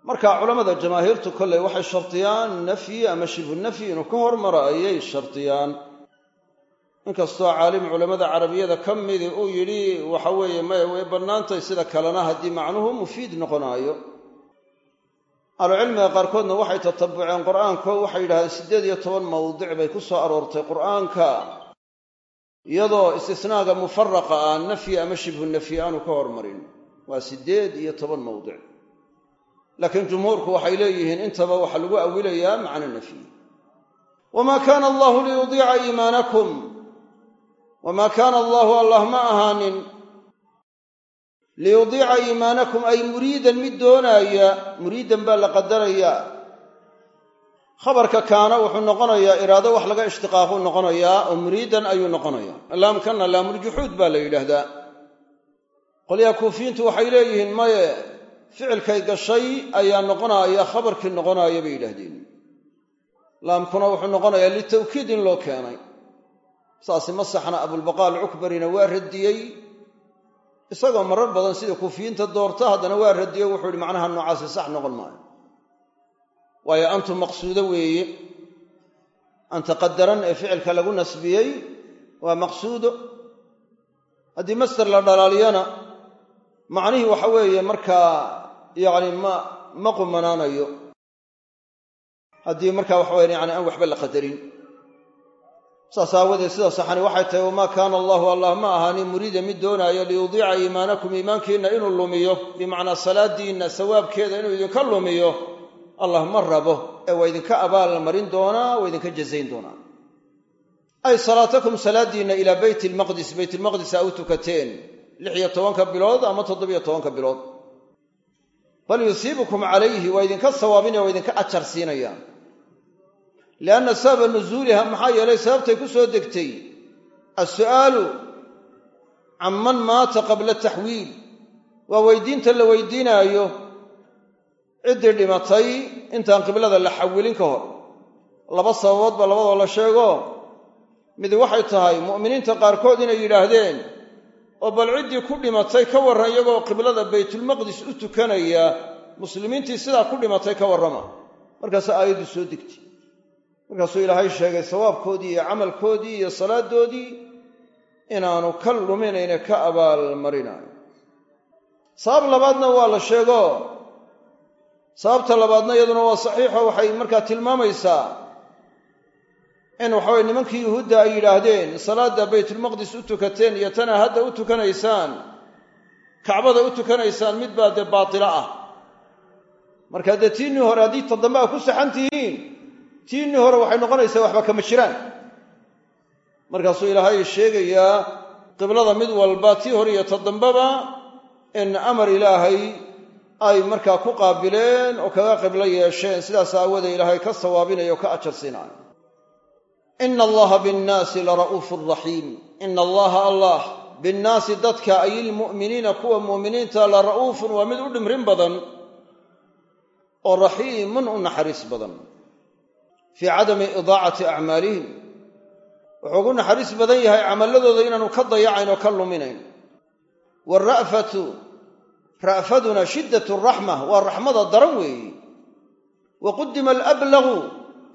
Marka culammada jamaahiirtu kolley waxay shardiyaan nafyi ama shibhu nafyi inuu ka hormaro ayay shardiyaan inkastoo caalim culammada carabiyada ka midi uu yidhi waxa weeye maya way bannaantay sida kalena haddii macnuhu mufiid noqonaayo. Ahlucilmiga qaarkoodna waxay tatabuceen qur'aanko waxay yidhahdeen siddeed iyo toban mawdic bay ku soo aroortay qur'aanka iyadoo istisnaaga mufaraqa ah nafyi ama shibhu nafyi aanu ka hormarin. Waa siddeed iyo toban mawdic. Laakiin jumhuurku waxay leeyihiin intaba waxaa lagu awilayaa macno nafyi. Wamaa kaana allahu liyudiica iimaanakum wamaa kaana allaahu allah ma ahaanin liyudiica iimaanakum ay muriidan mid doonaaya muriidan baa la qadarayaa khabarka kaana wuxuu noqonayaa iraado wax laga ishtiqaaquu noqonayaa oo muriidan ayuu noqonayaa. Laamkanna laamuljuxuud baa la yidhaahdaa. Qolyaha kuufiyiintu waxay leeyihiin maye ficilkay gashay ayaa noqonaaya khabarkii noqonaaya bay yidhaahdeen. Laamkuna wuxuu noqonayaa litawkiid in loo keenay saasi masaxna abulbaqaal cukbarina waa radiyey. Isagoo marar badan sida kuufiyiinta doorta haddana waa radiyey wuxuu yihi macnaha noocaasi sax noqon maayo. Waayo antu maqsuudo weeye. Anta qadaran ee ficilka lagu nasbiyey waa maqsuudo. Haddii master la dhalaaliyana macnihii waxa weeye markaa yacni ma ma qumanaanayo. Haddii markaa waxa weye yani aan waxba la qadarin saas aawadeed sida saxani waxay tahay wamaa kaana allahu allah ma ahaanin muriida mid doonaayo liyudiica iimaanakum iimaankiinna inuu lumiyo bimacnaa salaadiinna sawaabkeeda inuu idinka lumiyo allah ma rabo ee waa idinka abaal marin doonaa waa idinka jazayn doonaa. Ay salaatakum salaadiinna ilaa beyt ilmaqdis beytilmaqdis a u tukateen lix iyo tobanka bilood ama toddobiyo tobanka bilood. Bal yusiibukum calayhi waa idinka sawaabinaya waa idinka ajar siinaya lianna sababa nusuuliha maxaa yeelay sababtay ku soo degtay assu'aalu can man maata qabla taxwiil waa weydiinta la weydiinaayo ciddii dhimatay intaan qiblada la xawilin ka hor laba sababood ba labadoo la sheego mid waxay tahay mu'miniinta qaarkood inay yidhaahdeen oo bal ciddii ku dhimatay ka warran iyagoo qiblada baytulmaqdis u tukanaya muslimiintii sidaa ku dhimatay ka warrama markaasa aayaddu soo degtay markaasuu ilaahay sheegay sawaabkoodii iyo camalkoodii iyo salaadoodii inaanu ka luminayne ka abaalmarinayo sabab labaadna waa la sheego. Sababta labaadna iyaduna waa saxiixo waxay markaa tilmaamaysaa in waxaweye nimankii yuhuudda ay yidhaahdeen salaadda baytulmaqdis u tukateen iyo tana hadda u tukanaysaan kacbada u tukanaysaan mid baa dee baatilo ah. Marka dee tiinnii hore haddii ta a ku saxan tihiin tiinnii hore waxay noqonaysaa waxba kama jiraan. Markaasuu ilaahay sheegayaa qiblada mid walba tii hore iyo ta in amar ilaahay ay markaa ku qaabileen oo kaga qiblo yeesheen. Sidaas aawoodee ilaahay ka sawaabinayo o ka ajar ina allaha binnaasi lara'uufun raxiim ina allaha allah binnaasi dadka ay ilmu'miniina kuwa mu'miniinta la ra'uufun waa mid u dhimrin badan oo raxiimun u naxariis badan fii cadami idaacati acmaalihim. Wuxuu ugu naxariis badan yahay camalladooda inaanu ka dayacayn oo ka luminayn. Waara'fatu ra'faduna shiddatu raxma waa raxmada daran weeye wa qudima alablagu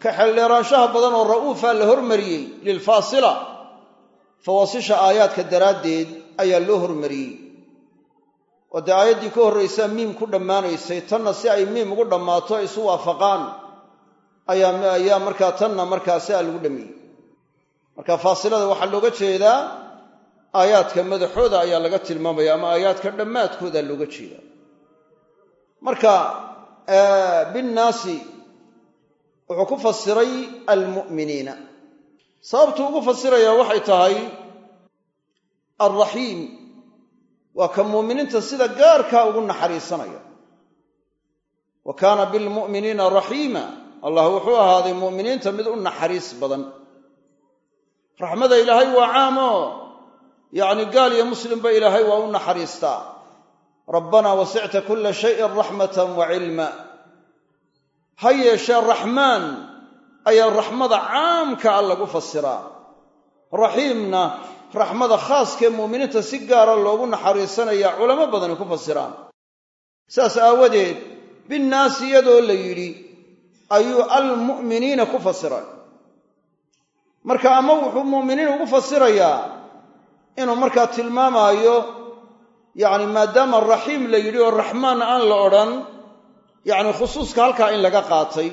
ka xeldheeraanshaha badan oo ra'uufa la hormariyey lilfaasila fawaasisha aayaadka daraaddeed ayaa loo hormariyey. Oo dee aayaddii ka horraysaa miim ku dhammaanaysay tanna si ay miim ugu dhammaato ay isu waafaqaan ayaa markaa tanna markaa si a lagu dhameeyey marka faasilada waxaa looga jeedaa aayaadka madaxooda ayaa laga tilmaamaya ama aayaadka dhammaadkooda looga jeedaa. Marka binnaasi wuxuu ku fasiray almu'miniina. Sababtuu ugu fasirayaa waxay tahay alraxiim waa ka muuminiinta sida gaarkaa ugu naxariisanaya. Wa kaana bilmu'miniina raxiima allah wuxuu ahaaday mu'miniinta mid u naxariis badan. Raxmada ilaahay waa caamoo yacni gaal iyo muslimba ilaahay waa u naxariistaa rabbanaa wasicta kulla shayin raxmatan wa cilma. Ha yeeshee raxmaan ayaa raxmada caamka a lagu fasiraa raxiimna raxmada khaaskee muuminiinta si gaara loogu naxariisanaya culamo badani ku fasiraan saas aawadeed binnaasi iyadoo la yidhi ayuu almu'miniina ku fasiray. Marka ama wuxuu mu'miniin ugu fasirayaa inuu markaa tilmaamaayo yacni maadaama raxiim la yidhi oo raxmaan aan la odhan yacni khusuuska halkaa in laga qaatay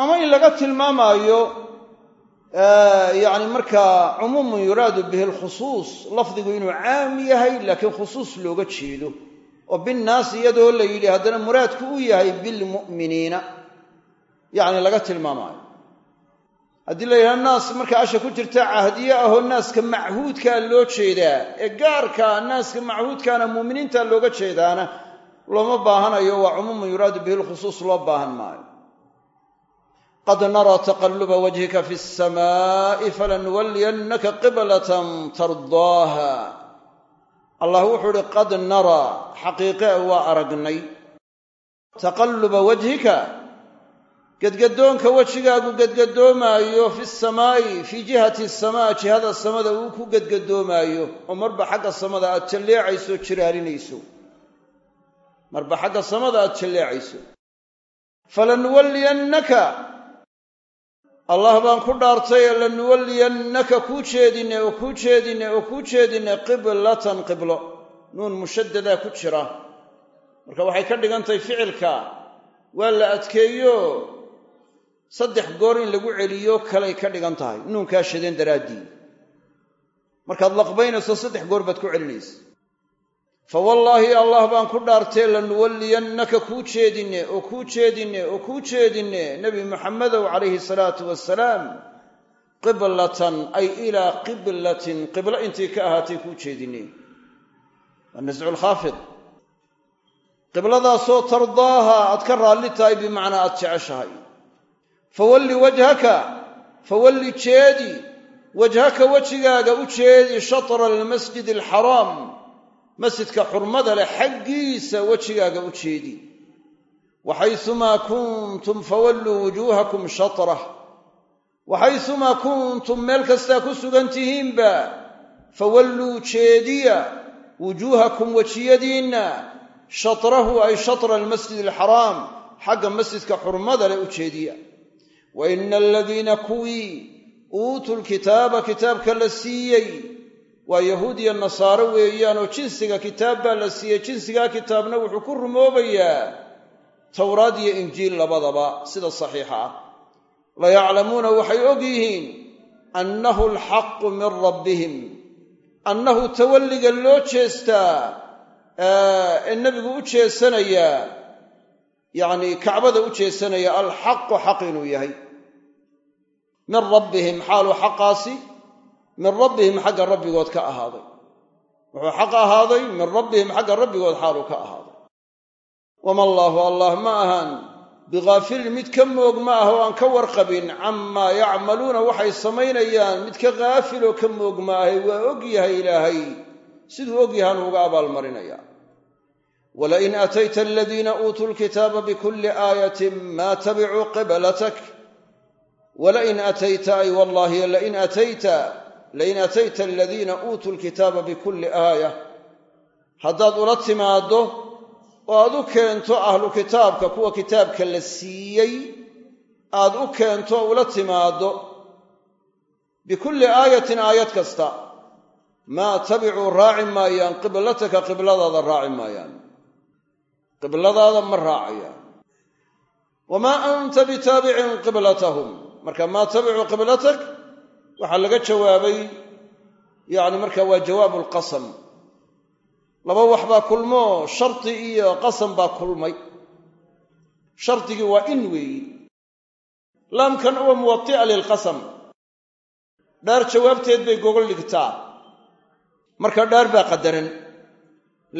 ama in laga tilmaamaayo yacni markaa cumuumun yuraadu bihi alkhusuus lafdigu inuu caam yahay laakiin khusuus looga jeedo. Oo binnaas iyadoo la yidhi haddana muraadku u yahay bilmu'miniina yacni laga tilmaamaayo. Haddii la yidhaha naas markaa asha ku jirta cahdiye ahoo naaska machuudkaa loo jeedaa. Ee gaarkaa naaska machuudkaana muuminiinta looga jeedaana looma baahanayo waa cumuumun yuraadu bihi lkhusuus loo baahan maayo. Qad naraa taqalluba wajhika fi samaa'i falanuwalliyannaka qiblatan tardaaha. Allah wuxuu ihi qad naraa xaqiiqe waa aragnay. Taqalluba wajhika gedgadoonka wejigaagu gedgadoomaayo fi samaa'i fii jihati samaa jihada samada uu ku gedgadoomaayo oo marba xagga samada aad jalleecayso jiraarinayso marba xagga samada aad jalleecayso. Falanuwalliyannaka allah baan ku dhaartay ee lanuwalliyannaka kuu jeedine oo kuu jeedine oo kuu jeedine qiblatan qiblo. Nuun mushadadaa ku jira. Marka waxay ka dhigan tahay ficilka waa la adkeeyo saddex goor in lagu celiyo kalay ka dhigan tahay. Nuunkaa shadeen daraaddii markaad laqbaynayso saddex goor baad ku celinaysa. Fa wallaahi allah baan ku dhaartee lanuwalliyannaka kuu jeedine oo kuu jeedine oo kuu jeedine nebi maxamedow calayhi salaatu wasalaam qiblatan ay ilaa qiblatin qiblo intii ka ahaatay kuu jeedine waa nascu lkhaafid qibladaasoo tardaaha aad ka raalli tahay bimacnaa aad jeceshahay fawalli wajhaka fawalli jeedi wajhaka wejigaaga u jeedi shatra almasjid alxaraam masjidka xurmada leh xaggiisa wejigaaga u jeedi. Waxaysumaa kuntum fawalluu wujuuhakum shatrah waxaysumaa kuntum meel kastaa ku sugan tihiinba fawalluu jeediya wujuuhakum wejiyadiinna shatrahu ay shatra almasjid alxaraam xagga masjidka xurmada leh u jeediya wa ina aladiina kuwii uutuu lkitaaba kitaabka la siiyey waa yahuud iyo nasaaro weeyaanoo jinsiga kitaab baa la siiyey jinsigaa kitaabna wuxuu ku rumoobayaa towraad iyo injiil labadaba sida saxiixa ah layaclamuuna waxay og yihiin annahu alxaqu min rabbihim annahu tawalliga loo jeestaa ee nebigu u jeesanayaa yacnii kacbada u jeesanaya alxaqu xaq inuu yahay min rabbihim xaaluu xaqaasi min rabbihim xagga rabbigood ka ahaaday. Wuxuu xaq ahaaday min rabbihim xagga rabbigood xaaluu ka ahaaday. Wama allaahu allah ma ahan bikaafilin mid ka moog ma ah oo aan ka warqabin camaa yacmaluuna waxay samaynayaan mid ka kaafiloo ka moog ma ahay waa og yahay ilaahay siduu og yahaan uga abaalmarinaya walain aatayta aladiina uutuu lkitaaba bikulli aayatin maa tabicuu qiblatak walain atayta ay wallahi lain atayta lain atayta aladiina uutuu lkitaaba bikulli aaya haddaad ula timaaddo oo aad u keento ahlu kitaabka kuwa kitaabka la siiyey aad u keento ula timaaddo bikulli aayatin aayad kasta maa tabicuu raaci maayaan qiblataka qibladaada raaci maayaan qibladaada ma raacayaan wamaa anta bitaabicin qiblatahum marka maa tabicuu qiblatak? Waxaa laga jawaabay yacni marka waa jawaabu lqasam laba wax baa kulmoo shardi iyo qasam baa kulmay. Shardigii waa in weeyi laamkan uwa muwati'a lilqasam dhaar jawaabteed bay gogol dhigtaa. Marka dhaar baa qadaran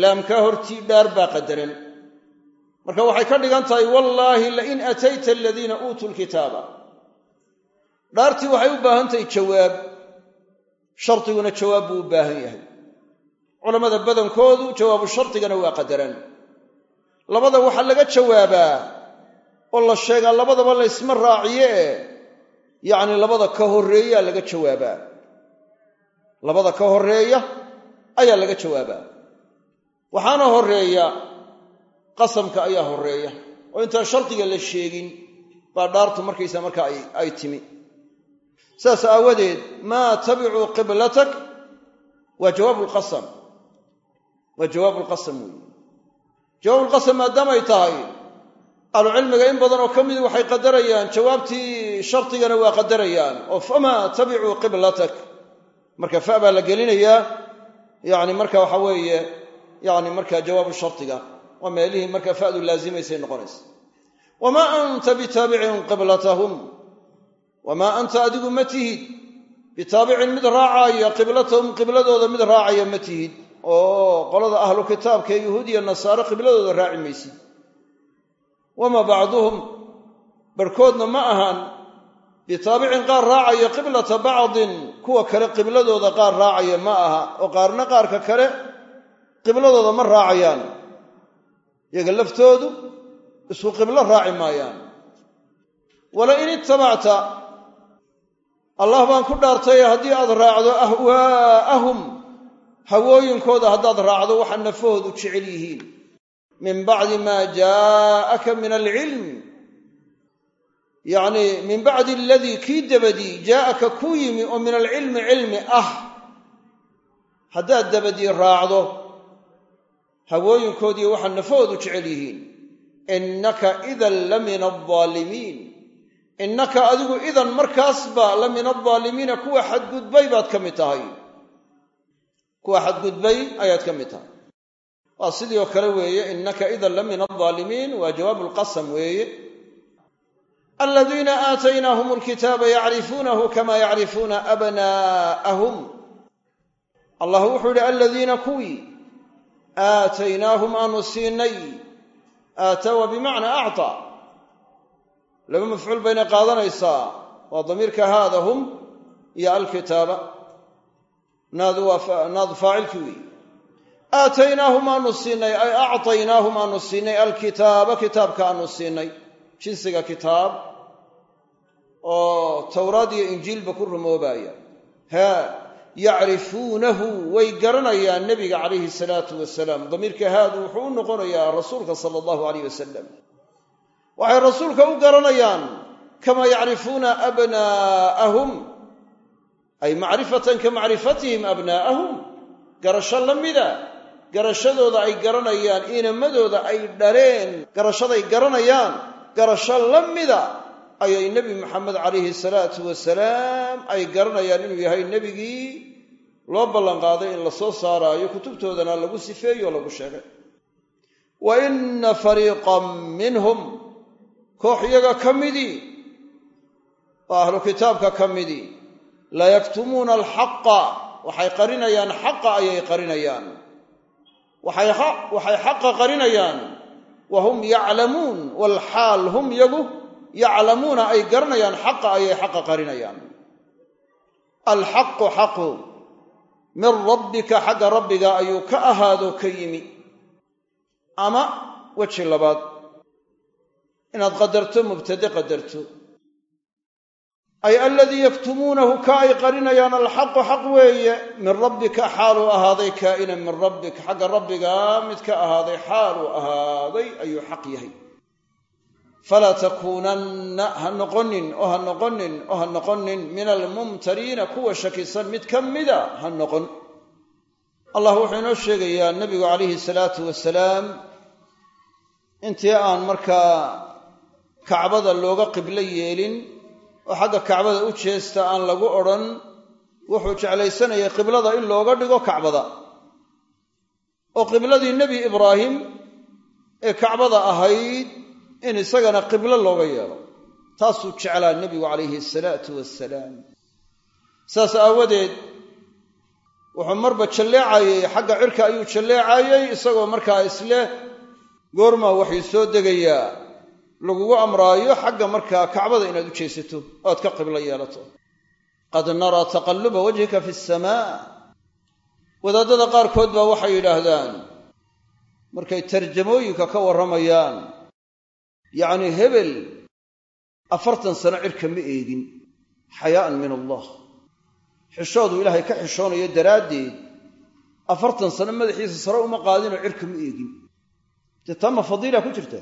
laamkaa hortii dhaar baa qadaran marka waxay ka dhigan tahay wallaahi lain atayta aladiina uutuu lkitaaba dhaartii waxay u baahan tahay jawaab. Shardiguna jawaab buu u baahan yahay. Culamada badankoodu jawaabu shardigana waa qadaraan labada waxaa laga jawaabaa oo la sheegaa labadaba laysma raaciye e yacni labada ka horreeyaa laga jawaabaa. Labada ka horreeya ayaa laga jawaabaa. Waxaana horreeya qasamka ayaa horreeya. Oo intaan shardiga la sheegin baa dhaartu markaysa marka ay timi saas aawadeed maa tabicuu qiblatak? Waa jawaabu lqasam waa jawaabu lqasam weeye jawaabulqasam maadaamay tahay ahlucilmiga in badan oo ka midi waxay qadarayaan jawaabtii shardigana waa qadarayaan. Oo famaa tabicuu qiblatak? Marka fa baa la gelinayaa. Yani marka waxa weeye yani marka jawaabu shardiga waa meelihii marka fadu laazimaysay noqonaysa. Wamaa anta bitaabicin qiblatahum wamaa anta adigu ma tihid bitaabicin mid raacaya qiblatahum qibladooda mid raacaya ma tihid oo qolada ahlu kitaabka ee yahuudiya nasaare qibladooda raaci maysid wamaa bacduhum barhkoodna ma ahan bitaabicin qaar raacaya qiblata bacdin kuwa kale qibladooda qaar raacaya ma aha oo qaarna qaarka kale qibladooda ma raacayaan iyaga laftoodu isku qiblo raaci maayaan wala ittabacta allah baan ku dhaartay haddii aad raacdo ahwaa'ahum hawooyinkooda haddaad raacdo waxa nafahoodu jecel yihiin. Min bacdi maa jaa'aka min alcilm yacnii min bacdi aladii kii dabadii jaa'aka ku yimi oo min alcilmi cilmi ah. Haddaad dabadii raacdo hawooyinkoodii waxa nafahoodu jecel yihiin. Innaka idan la min aldaalimiin innaka adigu idan markaasba la min aldaalimiina kuwa xadgudbay baad ka mid tahay. Kuwa xadgudbay ayaad ka mid tahay. Waa sidii oo kale weeye innaka idan la min aldaalimiin waa jawaabu lqasam weeye. Aladiina aataynaahum alkitaaba yacrifuunahu kama yacrifuuna abnaa'ahum. Allah wuxuu yihi aladiina kuwii aataynaahum aanu siinay aata waa bimacnaa acطa laba mafcuul baynay qaadanaysaa. Waa damiirka haada hum iyo alkitaaba. Naadu faacilkii weeye aataynaahum aanu siinay ay acطaynaahum aanu siinay alkitaaba kitaabka aanu siinay. Jinsiga kitaab oo towraad iyo injiilba ku rumoobaya. Haa yacrifuunahu way garanayaan nebiga calayhi salaatu wasalaam. Damiirka haadu wuxuu u noqonayaa rasuulka sala allahu alayh wasalam waxay rasuulka u garanayaan kamaa yacrifuuna abnaa'ahum ay macrifatan ka macrifatihim abnaa'ahum garasho la mida garashadooda ay garanayaan inamadooda ay dhaleen garashaday garanayaan garasho la mida ayay nebi maxamed calayhi salaatu wasalaam ay garanayaan inuu yahay nebigii loo ballanqaaday in la soo saaraayo kutubtoodana lagu sifeeyo lagu sheegay. Wa inna fariiqan minhum koox iyaga ka midii oo ahlu kitaabka ka midii la yaktumuuna alxaqa waxay qarinayaan xaqa ayay qarinayaan. Waxay xaqa qarinayaan. Wa hum yaclamuun walxaal hum yagu yaclamuuna ay garanayaan xaqa ayay xaqa qarinayaan. Alxaqu xaqu min rabbika xagga rabbiga ayuu ka ahaado ka yimi. Ama weji labaad inaad qadarto mubtade qadarto. Ay aladii yaktumuunahu ka ay qarinayaan alxaqu xaq weeye min rabbika xaaluu ahaaday kaa'inan min rabbik xagga rabbigaa mid ka ahaaday xaaluu ahaaday ayuu xaq yahay. Falaa takuunanna ha noqonin oo ha noqonin oo ha noqonin min almumtariina kuwa shakisan mid ka mida ha noqon. Allah wuxuu inoo sheegayaa nabigu calayhi salaatu wasalaam kacbada looga qiblo yeelin oo xagga kacbada u jeesta aan lagu odhan wuxuu jeclaysanayay qiblada in looga dhigo kacbada. Oo qibladii nebi ibraahim ee kacbada ahayd in isagana qiblo looga yeelo. Taasuu jeclaa nebigu calayhi asalaatu wassalaam. Saas aawadeed wuxuu marba jalleecayey xagga cirka ayuu jalleecayey isagoo markaa isleh goormaa waxay soo degayaa lagugu amraayo xagga markaa kacbada inaad u jeesato oad ka qiblo yeelato. Qad naraa taqalluba wajhika fi asamaa wadaadada qaarkood baa waxay yidhaahdaan markay tarjamooyinka ka warramayaan yacni hebel afartan sano cirka ma eegin xayaa'an min allah. Xishoodu ilaahay ka xishoonayo daraaddeed afartan sano madaxiisa sare uma qaadinoo cirka ma eegin. Dee taama fadiila ku jirta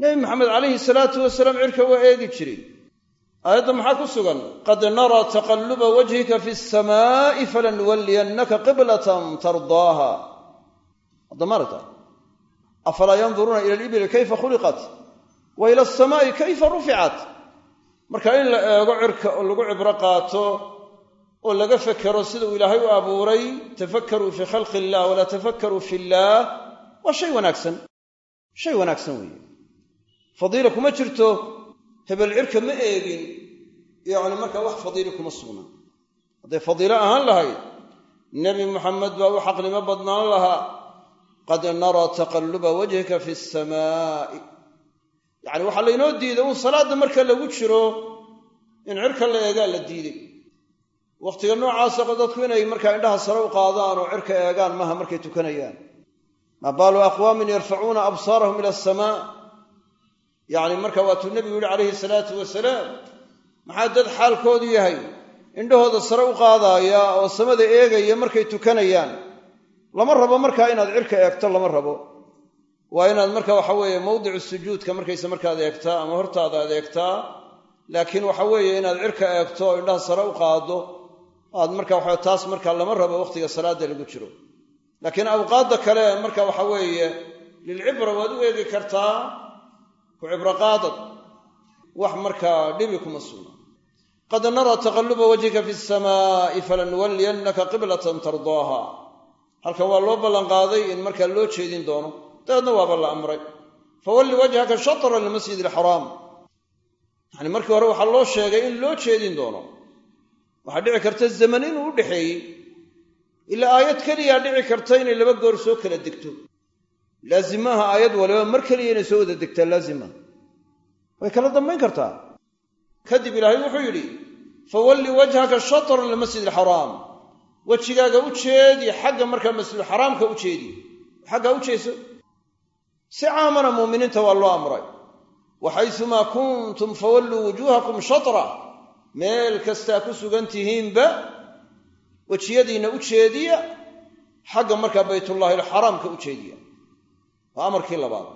nebi maxamed calayhi salaatu wasalaam cirka waa eegi jiray. Aayadda maxaa ku sugan? Qad naraa taqalluba wajhika fi asamaa'i falanuwalliyannaka qiblatan tardaaha. Haddamaarta afalaa yanduruuna ila alibili kayfa khuliqat wa ila alsamaa'i kayfa ruficat marka in la eego cirka oo lagu cibro qaato oo laga fekero sida uu ilaahay u abuuray tafakkaruu fii khalqi illah walaa tafakkaruu fi illaah waa shay wanaagsan. Shay wanaagsan weeye fadiila kuma jirto hebel cirka ma eegin. Yacni markaa wax fadiili kuma sugna. Hadday fadiilo ahaan lahayd nebi muxamed baa u xaqnimo badnaan lahaa. Qad naraa taqalluba wajhika fi asamaa'i yacni waxaa laynoo diiday uun salaadda marka lagu jiro in cirka la eegaa la diiday. Wakhtiga noocaasa dadku inay markaa indhaha sare u qaadaan oo cirka eegaan maaha markay tukanayaan. Maa baalu aqwaamin yarfacuuna absaarahum ila asamaa yacni marka waatuu nebigu yihi calayhi salaatu wasalaam maxaa dad xaalkoodu yahay? Indhahooda sare u qaadaaya oo samada eegaya markay tukanayaan. Lama rabo markaa inaad cirka eegto lama rabo. Waa inaad marka waxa weeye mawdicu sujuudka markayse markaad eegtaa ama hortaada aad eegtaa laakiin waxa weeye inaad cirka eegto oo indhaha sare u qaado aad marka waxa taas markaa lama rabo wakhtiga salaada lagu jiro. Laakiin awqaadda kale marka waxa weeye lilcibra waad u eegi kartaa ku cibro qaadad wax markaa dhibi kuma sugna qad naraa taqalluba wajhika fi asamaa'i falanuwalliyannaka qiblatan tardaaha. Halkan waa loo ballanqaaday in markaa loo jeedin doono dabeedna waaba la amray. Fawalli wajhaka shatra almasjid alxaraam yacni markii hore waxaa loo sheegay in loo jeedin doono. Waxaa dhici karta zaman inuu u dhexeeyey ilaa aayad keliyaa dhici karta inay laba goor soo kala degto laazim maaha aayad waliba mar keliya inay soo wada degtaa laazim maaha way kala dambayn kartaa. Kadib ilaahay wuxuu yidhi fawalli wajhaka shatra almasjid alxaraam wejigaaga u jeedi xagga markaa masjidulxaraamka u jeedi. Xaggaa u jeeso. Si caamana muuminiinta waa loo amray. Waxaysumaa kuntum fawalluu wujuuhakum shatra. Meel kastaa ku sugan tihiinba wejiyadiinna u jeediya xagga markaa baytullaahi alxaraamka u jeediya waa amarkii labaad.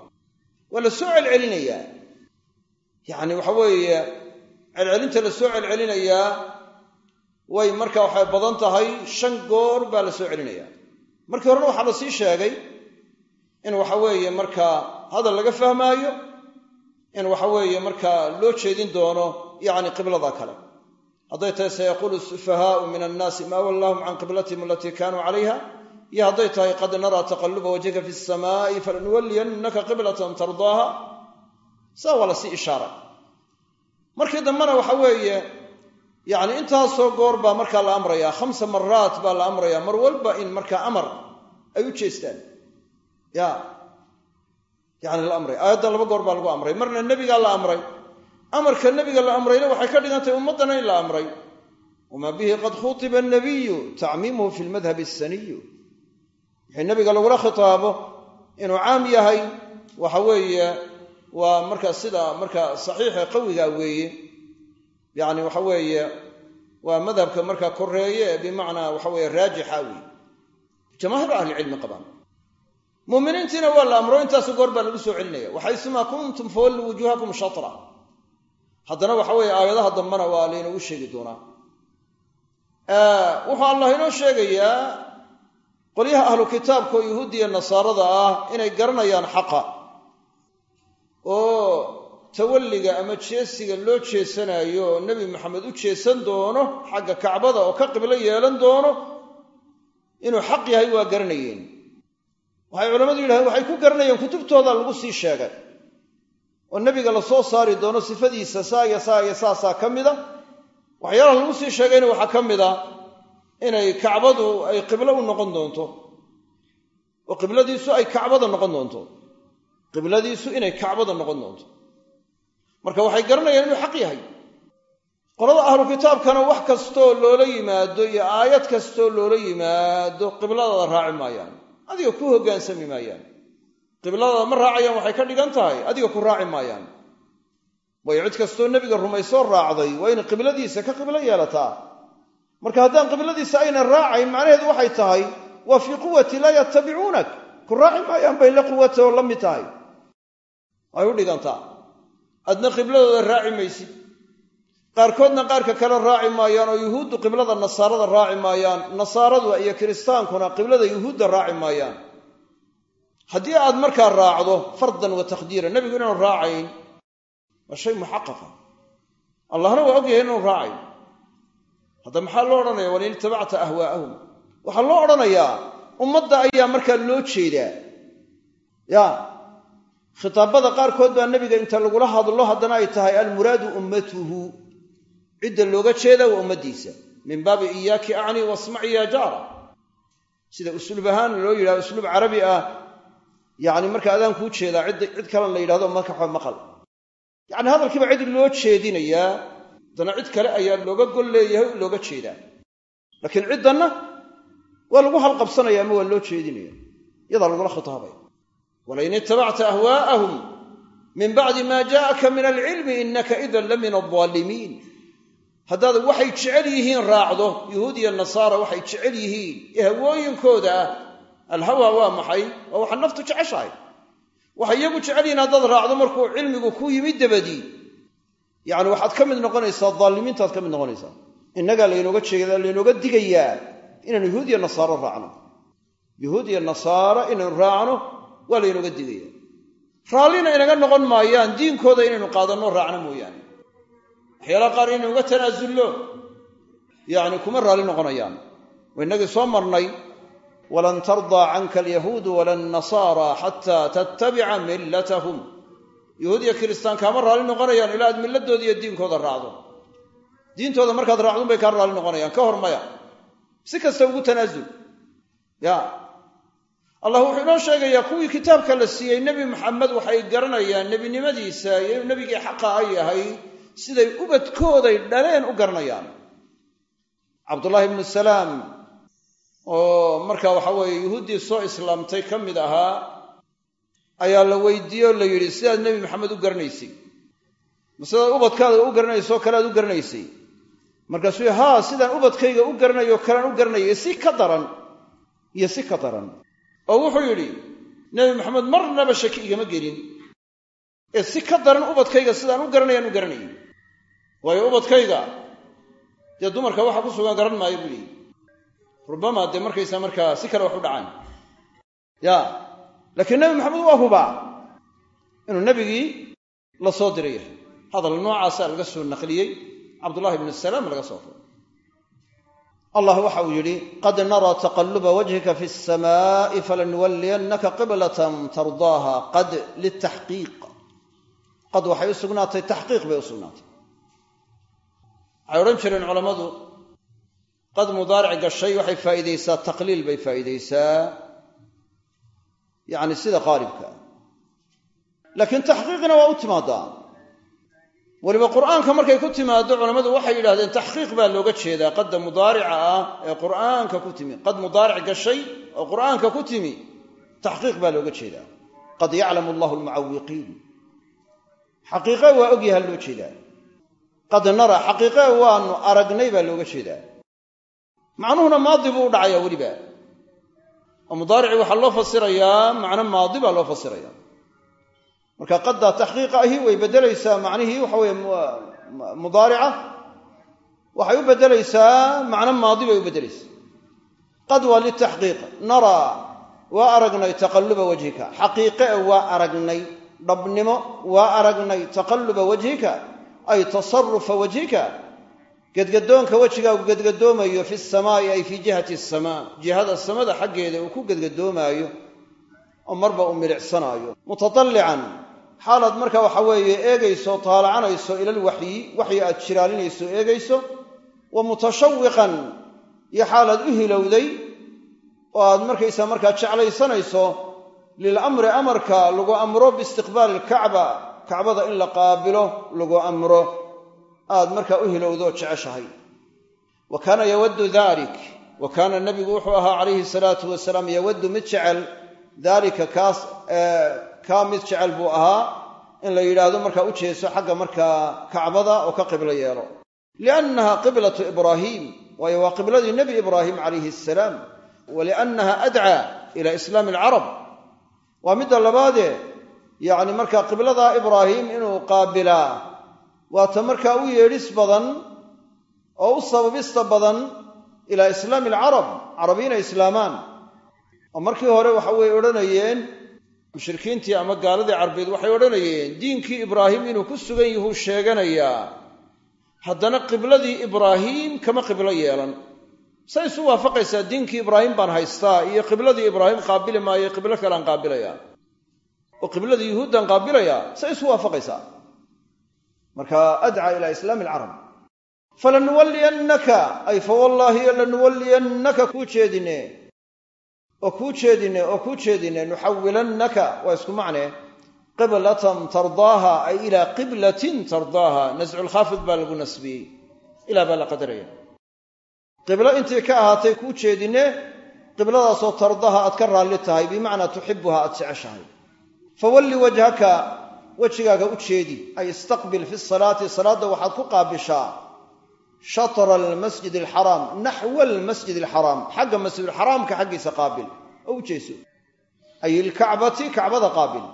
Waa la soo celcelinayaa. Yacni waxa weeye celcelinta la soo celcelinayaa way marka waxay badan tahay shan goor baa la soo celinayaa. Markii horena waxaa la sii sheegay in waxa weeye markaa hadal laga fahmaayo in waxa weeye markaa loo jeedin doono yacni qiblada kale. Hadday tahay sayaquulu sufahaau min annaasi maa wallaahum can qiblatihim alatii kaanuu calayha iyo hadday tahay qad naraa taqalluba wajhika fi samaa'i falanuwalliyannaka qiblatan tardaaha. Saa waa la sii ishaaray. Markii dambena waxa weeye yacni intaasoo goor baa markaa la amrayaa khamsa maraat baa la amrayaa mar walba in markaa amar ay u jeestaan. Ya yani la amray. Aayaddan laba goor baa lagu amray. Marna nebigaa la amray. Amarka nebiga la amrayna waxay ka dhigan tahay ummaddana in la amray. Wamaa bihi qad khutiba annabiyu tacmiimuhu fi lmadhabi asaniyu wixii nebiga lagula khitaabo inuu caam yahay. Waxa weeye waa markaa sida markaa saxiixa qawiga weeye. Yacni waxa weeye waa madhabka markaa koreeye ee bimacnaa waxa weeye raajixa weeye. Jamaahiru ahlicilmi qabaan. Muuminiintiina waa la amro intaasu goor baa lagu soo celinaya. Waxaysumaa kuntum fawalluu wujuuhakum shatra. Haddana waxa weeye aayadaha dambena waa laynagu sheegi doonaa. Wuxuu allah inoo sheegayaa qolyaha ahlu kitaabka oo yuhuudiya nasaarada ah inay garanayaan xaqa. Oo tawalliga ama jeesiga loo jeesanaayo oo nebi maxamed u jeesan doono xagga kacbada oo ka qiblo yeelan doono inuu xaq yahay waa garanayeen. Waxay culammadu yidhahdeen waxay ku garanayeen kutubtooda lagu sii sheegay. Oo nebiga la soo saari doono sifadiisa saa iyo saa iyo saasaa ka mida. Waxyaalaha lagu sii sheegayna waxaa ka mid a inay kacbadu ay qiblo u noqon doonto. Oo qibladiisu ay kacbada noqon doonto. Qibladiisu inay kacbada noqon doonto. Marka waxay garanayaan inuu xaq yahay. Qolada ahlu kitaabkana wax kastoo loola yimaado iyo aayad kastoo loola yimaado qibladaada raaci maayaan. Adiga ku hoggaansami maayaan. Qibladaada ma raacayaan waxay ka dhigan tahay. Adiga ku raaci maayaan. Waayo cid kastoo nebiga rumaysoo raacday. Waa inay qibladiisa ka qiblo yeelataa marka haddaan qibladiisa aynan raacayn macnaheedu waxay tahay waa fii quwati laa yattabicuunak ku raaci maayaan bay la quwata oo la mid tahay. Ay u dhigantaa. Adna qibladooda raaci maysid qaarkoodna qaarka kale raaci maayaan oo yuhuuddu qiblada nasaarada raaci maayaan. Nasaaradu iyo kiristaankuna qiblada yuhuudda raaci maayaan. Haddii aad markaa raacdo fardan wa taqdiiran nebigu inaanu raacayn waa shay muxaqaqa. Allahna waa ogyahay inaanu raacayn hadda maxaa loo odhanaya walain itabacta ahwaa'ahum. Waxaa loo odhanayaa ummadda ayaa markaa loo jeedaa. Ya khitaabada qaarkood baa nebiga inta lagula hadlo haddana ay tahay almuraadu ummatuhu. Cidda looga jeedaa waa ummaddiisa. Min baabi iyaaki acni wasmaci ya jaara. Sida usluub ahaan loo yidhahdo usluub carabi ah yacni marka adaan kuu jeedaa cid kalena la yidhahdo markaa maqal. Yacni hadalkiiba cid loo jeedinayaa haddana cid kale ayaa looga gol leeyahay looga jeedaa. Laakiin ciddanna waa lagu halqabsanaya ama waa loo jeedinaya iyadaa lagula khitaabaya walain itabacta ahwaa'ahum min bacdi maa jaa'aka min alcilmi innaka idan la min aldaalimiin haddaad waxay jecel yihiin raacdo yuhuud iyo nasaara waxay jecel yihiin ee hawooyinkooda ah alhawa waa maxay? Waa waxa naftu jeceshahay. Waxay iyagu jecel yihiin haddaad raacdo markuu cilmigu ku yimid dabadii yacni waxaad ka mid noqonaysaa daalimiintaad ka mid noqonaysaa. Innagaa laynooga jeeda laynooga digayaa inaynu yuhuud iyo nasaaro raacno. Yuhuud iyo nasaara inaynu raacno waa laynooga digaya raallina inaga noqon maayaan diinkooda inaynu qaadanno raacno mooyaane. Waxyaalaha qaar inaynu uga tanaasullo yacni kuma raalli noqonayaan. Waa innagii soo marnay walan tardaa canka alyahuudu wala annasaara xataa tattabica millatahum yuhuud iyo kiristaan kaama raalli noqonayaan ilaa aad milladooda iyo diinkooda raacdo. Diintooda markaad raacdun bay kaa raalli noqonayaan ka hor maya. Si kasta ugu tanaasul ya. Allah wuxuu inoo sheegayaa kuwii kitaabka la siiyey nebi maxamed waxay garanayaan nebinimadiisa iyo nebigii xaqa a yahay siday ubadkooday dhaleen u garanayaan. Cabdullaahi ibnu salaam oo marka waxa weeye yuhuuddii soo islaamtay ka mid ahaa ayaa la weydiiyey oo la yidhi sidaad nebi maxamed u garanaysay. Ma sidaad ubadkaada u garanaysoo kale aad u garanaysay? Markaasuu haa sidaan ubadkayga u garanayo kalean u garanayay si ka daran iyo si ka daran. Oo wuxuu yidhi nebi maxamed marnaba shaki igama gelin. Ee si ka daran ubadkayga sidaan u garanayaan u garanayay waayo ubadkayga dee dumarka waxa ku sugan garan maayo buu leeyi rubama dee markaysaa markaa si kale wax u dhacaan. Ya laakiin nebi maxamed waa hubaa inuu nebigii la soo diray yahay. Hadal noocaasa laga soo naqliyey cabdullahi bnu salaam laga soo furay allah waxa uu yidhi qad naraa taqaluba wajhika fi samaa'i falanuwalliyannaka qiblatan tardaaha qad litaxqiiq. Qad waxay u sugnaatay taxqiiq bay u sugnaatay. Waxay odhan jireen culammadu qad mudaaric gashay waxay faa'iidaysaa taqliil bay faa'iidaysaa yacni sida qaalibka laakiin taxqiiqina waa u timaadaa weliba qur'aanka markay ku timaado culammadu waxay yidhahdeen taxqiiq baa looga jeedaa qadda mudaarica ah ee qur'aanka ku timi. Qad mudaaric gashay oo qur'aanka ku timi taxqiiq baa looga jeedaa. Qad yaclamu allahu almucawiqiin xaqiiqe waa ogyaha loo jeedaa. Qad nara xaqiiqe waanu aragnay baa looga jeedaa. Macnuhuna maadi buu u dhacayaa weliba oo mudaarici waxaa loo fasirayaa macno maadi baa loo fasiraya. Marka qaddaa taxqiiqa ahi way beddelaysaa macnihii waxa weye mudaarica waxay u beddelaysaa macno maadi bay u beddelaysaa qad waa litaxqiiq naraa waa aragnay taqalluba wajhika. Xaqiiqe waa aragnay dhabnimo waa aragnay taqalluba wajhika ay tasarufa wajhika gedgadoonka wejigaagu gedgadoomayo fi samaa'i ay fii jihati asamaa jihada samada xaggeeda uu ku gedgadoomaayo oo marba uu milicsanaayo mutatallican xaalaad marka waxa weeye eegayso taalacanayso ilal waxyi aad jiraalinayso eegayso wa mutashawiqan iyo xaalaad u hilowday oo aad markaysaa markaa jeclaysanayso lilamri amarka lagu amro biistiqbaali alkacba kacbada in la qaabilo lagu amro aad markaa u hilowdoo jeceshahay. Wa kaana yawaddu dalik wa kaana nebigu wuxuu ahaa calayhi salaatu wasalaam yawaddu mid jecel daalika kaas kaa mid jecel buu ahaa in la yidhaahdo markaa u jeeso xagga markaa kacbada oo ka qiblo yeelo. Liannaha qiblatu ibraahiim waayo waa qibladii nebi ibraahim calayhi asalaam wa liannaha adcaa ila islaami alcarab. Waa midda labaadee yacni markaa qibladaa ibraahim inuu qaabilaa waa ta markaa u yeedhis badan oo u sababista badan ilaa islaami alcarab carabiina islaamaan. Oo markii hore waxa way odhanayeen mushrikiintii ama gaaladii carbeed waxay odhanayeen diinkii ibraahim inuu ku sugan yahuu sheeganayaa. Haddana qibladii ibraahim kama qiblo yeelan. Say isu waafaqaysaa diinkii ibraahim baan haystaa iyo qibladii ibraahim qaabili maayo qiblo kalean qaabilaya. Oo qibladii yuhuuddan qaabilaya. Say isu waafaqaysaa marka adcaa ila islaami alcarab falanuwalliyannaka ay fawallaahi lanuwalliyannaka kuu jeedine. Oo kuu jeedine oo kuu jeedine nuxawilannaka waa isku macne qiblatan tardaaha ay ilaa qiblatin tardaaha nasculkhaafid baa lagu nasbiyey. Ilaa baa la qadaraya qiblo intii ka ahaatay kuu jeedine qibladaasoo tardaaha aad ka raalli tahay bimacnaa tuxibuha aad jeceshahay. Fawalli wajhaka wejigaaga u jeedi ay istaqbil fi salaati salaadda waxaad ku qaabishaa shatra almasjid alxaraam naxwa almasjid alxaraam xagga masjidulxaraamka xaggiisa qaabil. Oo u jeeso. Ay ilkacbati kacbada qaabil.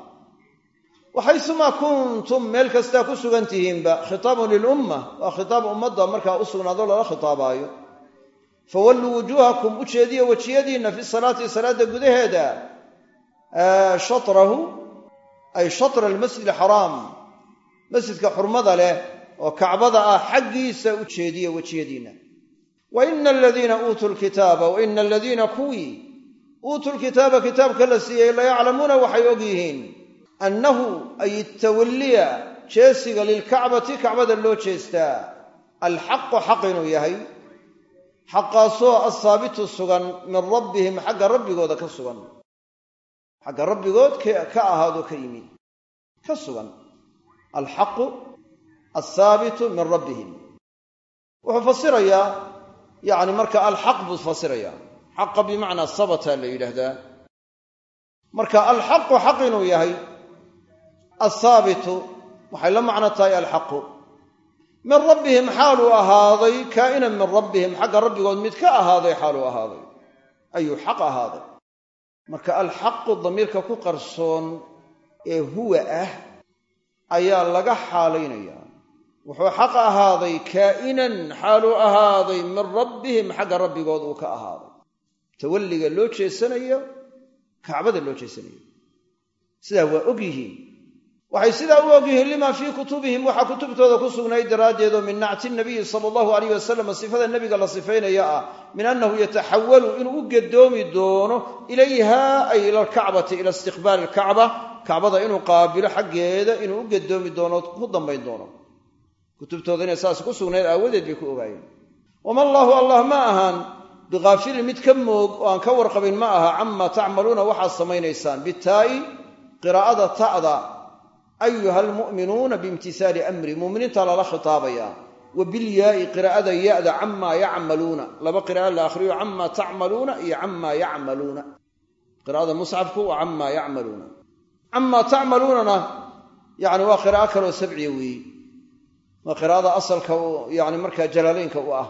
Waxaysumaa kuntum meel kastaa ku sugan tihiinba khitaabun lilumma waa khitaab ummadda markaa u sugnaado lala khitaabaayo. Fawalluu wujuuhakum u jeediya wejiyadiinna fi salaati salaadda gudaheeda shatrahu ay shatra almasjid alxaraam masjidka xurmada leh oo kacbada ah xaggiisa u jeediya wejiyadiinna wa ina aladiina uutuu lkitaaba wa ina aladiina kuwii uutuu lkitaaba kitaabka la siiyey layaclamuuna waxay og yihiin annahu ay tawalliya jeesiga lilkacbati kacbada loo jeestaa alxaqu xaq inuu yahay xaqaasoo assaabitu sugan min rabbihim xagga rabbigooda ka sugan xagga rabbigood ka ahaado ka yimi ka sugan. Alxaqu althaabitu min rabbihim. Wuxuu fasirayaa yacni marka alxaq buu fasirayaa. Xaqa bimacnaa sabata la yidhaahdaa. Marka alxaqu xaq inuu yahay althaabitu waxay la macno tahay alxaqu. Min rabbihim xaaluu ahaaday kaa'inan min rabbihim. Xagga rabbigood mid ka ahaaday xaaluu ahaaday. Ayuu xaq ahaaday marka alxaqu damiirka ku qarsoon ee huwa ah ayaa laga xaalaynayaa wuxuu xaq ahaaday kaa'inan xaaluu ahaaday min rabbihim xagga rabbigood uu ka ahaaday. Tawalliga loo jeesanayo kacbada loo jeesanayo. Sidaa waa og yihiin waxay sidaa u og yihiin limaa fii kutubihim. Waxaa kutubtooda ku sugnay daraaddeed oo min nacti nabiyi sala allahu alayh wasalam sifada nebiga la sifaynaya ah min annahu yataxawalu inuu u gedoomi doono ilayha ay ila alkacbati ila istiqbaali alkacba kacbada inuu qaabilo xaggeeda inuu u gedoomi doono ku dambayn doono. Kutubtooda inay saas ku sugnayd aawadeed bay ku ogaayeen. Wama allaahu allah ma ahaan bikaafilin mid ka moog oo aan ka warqabin ma aha camaa tacmaluuna waxaad samaynaysaan bitaa'i qiraa'ada ta'da ayuha almu'minuuna biimtihaali amri mu'miniinta lala khitaabayaa wa bilyaai qiraa'ada ya'da camaa yacmaluuna laba qira'a la akhriyo camaa tacmaluuna iyo camaa yacmaluuna qiraa'ada musxafku waa camaa yacmaluuna camaa tacmaluunana yani waa qiraa'o kaloo sabciya weeye waa qiraa'ada asalka yani markaa jalaalaynka u ah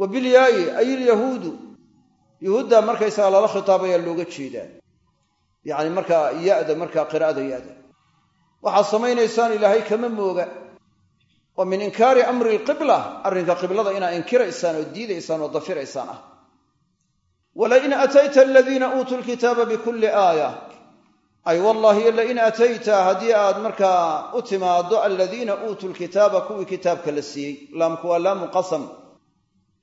wa bilyaai ay ilyahuudu yahuudda markaysaga lala khitaabaya looga jeedaa yani markaa ya'da markaa qiraa'ada ya'da waxaad samaynaysaan ilaahay kama mooga. Oo min inkaari amri alqibla arrinka qiblada inaad inkiraysaan oo diidaysaan oo dafiraysaan ah. Walain atayta aladiina uutuu lkitaaba bikulli aaya. Ay wallahi lain atayta haddii aad markaa u timaaddo aladiina uutuu lkitaaba kuwii kitaabka la siiyey. Laamku waa laamu qasam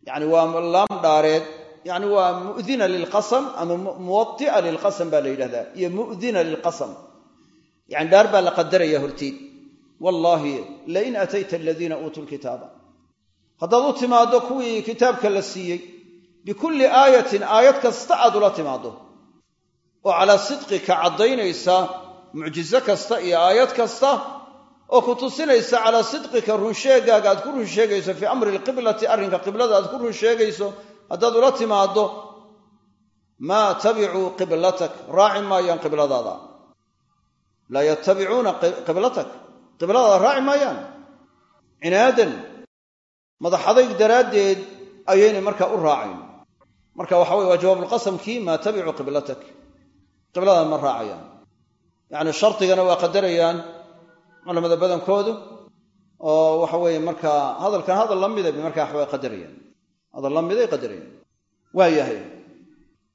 yani waa laam dhaareed. Yani waa mu'dina lilqasam ama muwatia lilqasam baa la yidhahdaa. Iyo mu'dina lilqasam yani dhaar baa la qadaraya horteed wallaahi lain atayta aladiina uutuu lkitaaba haddaad u timaaddo kuwii kitaabka la siiyey bikulli aayatin aayad kasta aad ula timaaddo. Oo calaa sidqika caddaynaysa mucjiso kasta iyo aayad kasta oo ku tusinaysa calaa sidqika runsheegaaga aad ku run sheegayso fii amri lqiblati arrinka qiblada aad ku run sheegayso haddaad ula timaaddo maa tabicuu qiblatak? Raaci maayaan qibladaada laa yatabicuuna qiblatak. Qibladaada raaci maayaan. Cinaadan madaxadayg daraaddeed ayaynay markaa u raacayn marka waxa weye waa jawaabulqasamkii maa tabicuu qiblatak? Qibladaada ma raacayaan. Yacni shardigana waa qadarayaan culamada badankoodu oo waxa weeye markaa hadalkan hadal la mida markaa waxbay qadarayaan hadal la miday qadarayaan waa yahay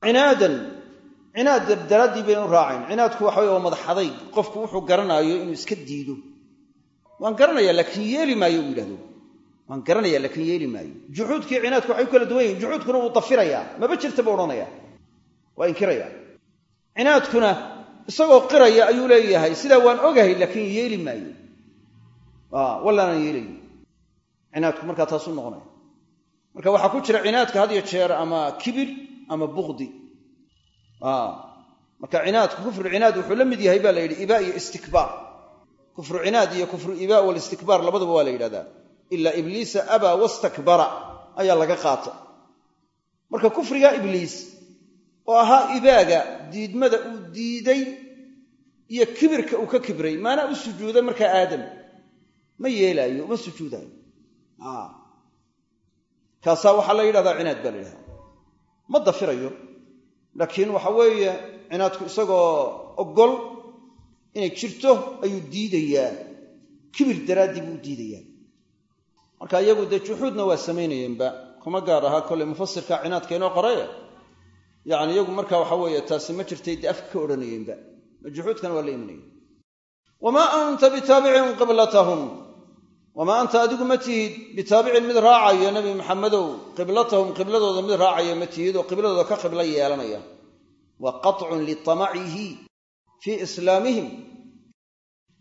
cinaadan cinaad daraaddii baynu raacayn cinaadku waxa weye waa madaxadayg qofku wuxuu garanaayo inuu iska diido. Waan garanaya laakiin yeeli maayo uu yidhahdo waan garanaya laakiin yeeli maayo. Juxuudkii cinaadku waxay u kala duwan yihiin juxuudkuna wuu dafirayaa. Maba jirta buu odhanaya waa inkiraya cinaadkuna isagoo qiraya ayuu leeyahay sidaa waan ogahay laakiin yeeli maayo. Wallaanaan yeelayo cinaadku markaa taasuu noqonaya. Marka waxaa ku jira cinaadka had iyo jeer ama kibir ama bukdi marka cinaadku kufru cinaad wuxuu la mid yahay baa la yidhi ibaa iyo istikbaar. Kufru cinaad iyo kufru ibaa walistikbaar labadaba waa la yidhahdaa ilaa ibliisa abaa wastakbara ayaa laga qaata marka kufriga ibliis oo ahaa ibaaga diidmada uu diiday iyo kibirka uu ka kibray maanaa u sujuuda markaa aadam. Ma yeelaayo uma sujuudaayo. Kaasaa waxaa la yidhahdaa cinaad baa la yidhahdaa. Ma dafirayo laakiin waxa weeye cinaadku isagoo ogol inay jirto ayuu diidayaa. Kibir daraaddii buu diidayaa. Marka iyagu dee juxuudna waa samaynayeenba kuma gaar ahaa kolley mufasirka cinaadka inoo qoraye. Yacni iyagu marka waxa weeye taasi ma jirtay dee afka ka odhanayeenba. Juxuudkana waa la imanaya wamaa anta bitaabicin qiblatahum wamaa anta adigu ma tihid bitaabicin mid raacaya nebi maxamedow qiblatahum qibladooda mid raacaya ma tihid oo qibladooda ka qiblo yeelanaya. wa qatcun litamacihi fii islaamihim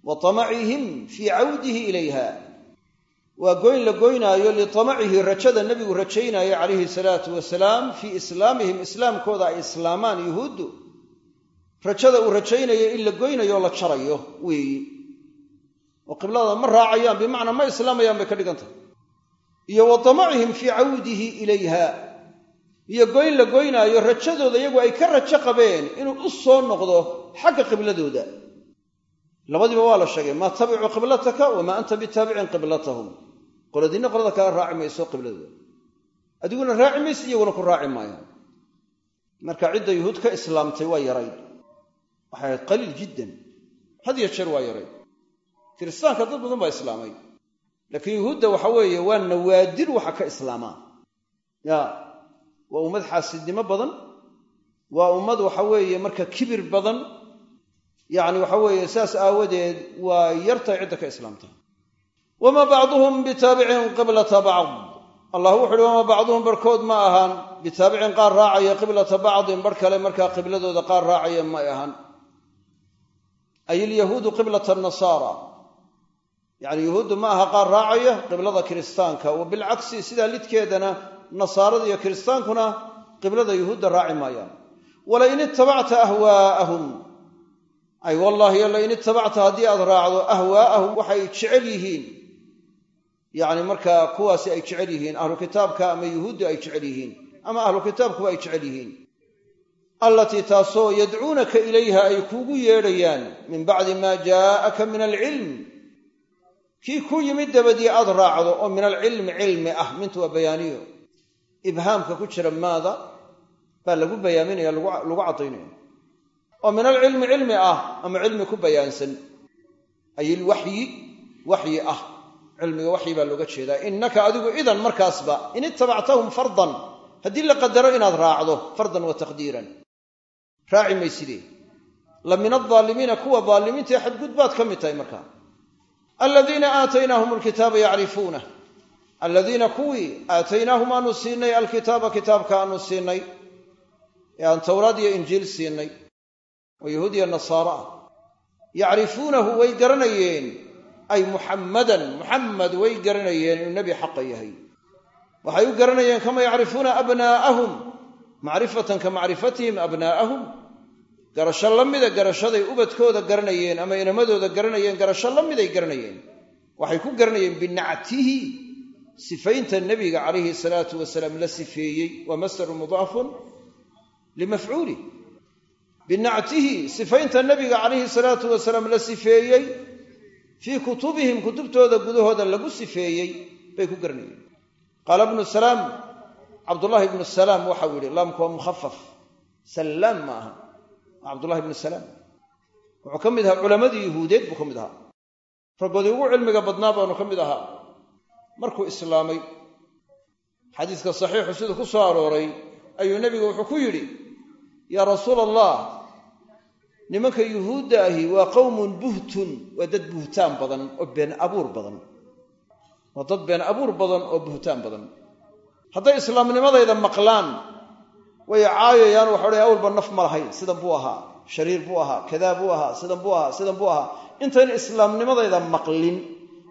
wa tamacihim fii cawdihi ilayha waa goyn la goynaayo litamacihi rajada nebigu rajaynaayo calayhi salaatu wasalaam fii islaamihim islaamkooda ay islaamaan yuhuuddu rajada uu rajaynayo in la goynayo la jarayo weeyi oo qiblada ma raacayaan bimacnaa ma islaamayaan bay ka dhigan tahay iyo wa tamacihim fii cawdihi ilayha. Iyo goyn la goynaayo rajadooda iyagu ay ka rajo qabeen inuu u soo noqdo xagga qibladooda. Labadiiba waa la sheegay maa tabicuu qiblataka wamaa anta bitaabicin qiblatahum. Qoladiinna qolada kala raaci mayso qibladooda. Adiguna raaci mayso iyaguna ku raaci maayaan. Marka cidda yuhuud ka islaamtay waa yarayd. Waxay ahayd qaliil jiddan. Had iyo jeer waa yarayd kiristaanka dad badan baa islaamay. Laakiin yuhuudda waxa weeye waa nawaadir waxa ka islaamaa ya waa ummad xaasidnimo badan. Waa ummad waxa weeye marka kibir badan. Yacni waxa weeye saas aawadeed waa yartay cidda ka islaamta. Wamaa bacduhum bitaabicin qiblata bacd. Allah wuxu uhi wamaa bacduhum barhkood ma ahaan bitaabicin qaar raacaya qiblata bacdin barh kale markaa qibladooda qaar raacaya may ahaan ay ilyahuudu qiblata nasaara yacni yuhuuddu ma aha qaar raacaya qiblada kiristaanka. Wa bilcagsi sidaa lidkeedana nasaarada iyo kiristaankuna qiblada yuhuudda raaci maayaan. Walain ittabacta ahwaa'ahum. Ay wallaahi lain itabacta haddii aad raacdo ahwaa'ahum waxay jecel yihiin. Yacni markaa kuwaasi ay jecel yihiin ahlu kitaabka ama yuhuuddu ay jecel yihiin ama ahlu kitaabkuba ay jecel yihiin. Allatii taasoo yadcuunaka ilayha ay kuugu yeedhayaan min bacdi maa jaa'aka min alcilm kii ku yimid dabadii aad raacdo oo min alcilmi cilmi ah mintu waa bayaaniyo. Ibhaamka ku jira maada baa lagu bayaaminaya lagu caddaynaya oo min alcilmi cilmi ah ama cilmi ku bayaansan ay ilwaxyi waxyi ah. Cilmiga waxyi baa looga jeedaa. Innaka adigu idan markaasba in itabactahum fardan haddii la qadaro inaad raacdo fardan wa taqdiiran. Raaci maysidee la min aldaalimiina kuwa daalimiinta ee xadgudbaad ka mid tahay markaa aladiina aataynaahum alkitaaba yacrifuunah aladiina kuwii aataynaahum aanu siinay alkitaaba kitaabka aanu siinay. Ee aan towraad iyo injiil siinay. Oo yahuud iyo nasaara. Ah yacrifuunahu way garanayeen. Ay muxammadan muxamed way garanayeen inuu nebi xaqa yahay. Waxay u garanayeen kama yacrifuuna abnaa'ahum macrifatan ka macrifatihim abnaa'ahum garasho la mida garashaday ubadkooda garanayeen ama inamadooda garanayeen garasho la miday garanayeen. Waxay ku garanayeen binactihi sifaynta nebiga calayhi salaatu wasalaam la sifeeyey. Waa masdaru mudaafun limafcuuli. Binactihi sifaynta nebiga calayhi salaatu wasalaam la sifeeyey. Fii kutubihim kutubtooda gudahooda lagu sifeeyey bay ku garanayeen. Qaala ibnu salaam cabdullaahi ibnu salaam waxau yidhi laamku waa mukhafaf sallaam ma aha cabdullahi ibnu salaam wuxuu ka mid ahaa culammadii yuhuudeed buu ka mid ahaa. Raggoodii ugu cilmiga badnaa baanu ka mid ahaa. Markuu islaamay xadiiska saxiixu siduu ku soo arooray ayuu nebigu wuxuu ku yidhi yaa rasuula allah nimanka yuhuudda ahi waa qowmun buhtun waa dad buhtaan badan oo been abuur badan. Waa dad been abuur badan oo buhtaan badan. Hadday islaamnimadayda maqlaan way caayayaan waxa odhan awalba naf ma lahayn. Sidan buu ahaa. Shariir buu ahaa. Kadaa buu ahaa. Sidan buu ahaa. Sidan buu ahaa. Intayna islaamnimadayda maqlin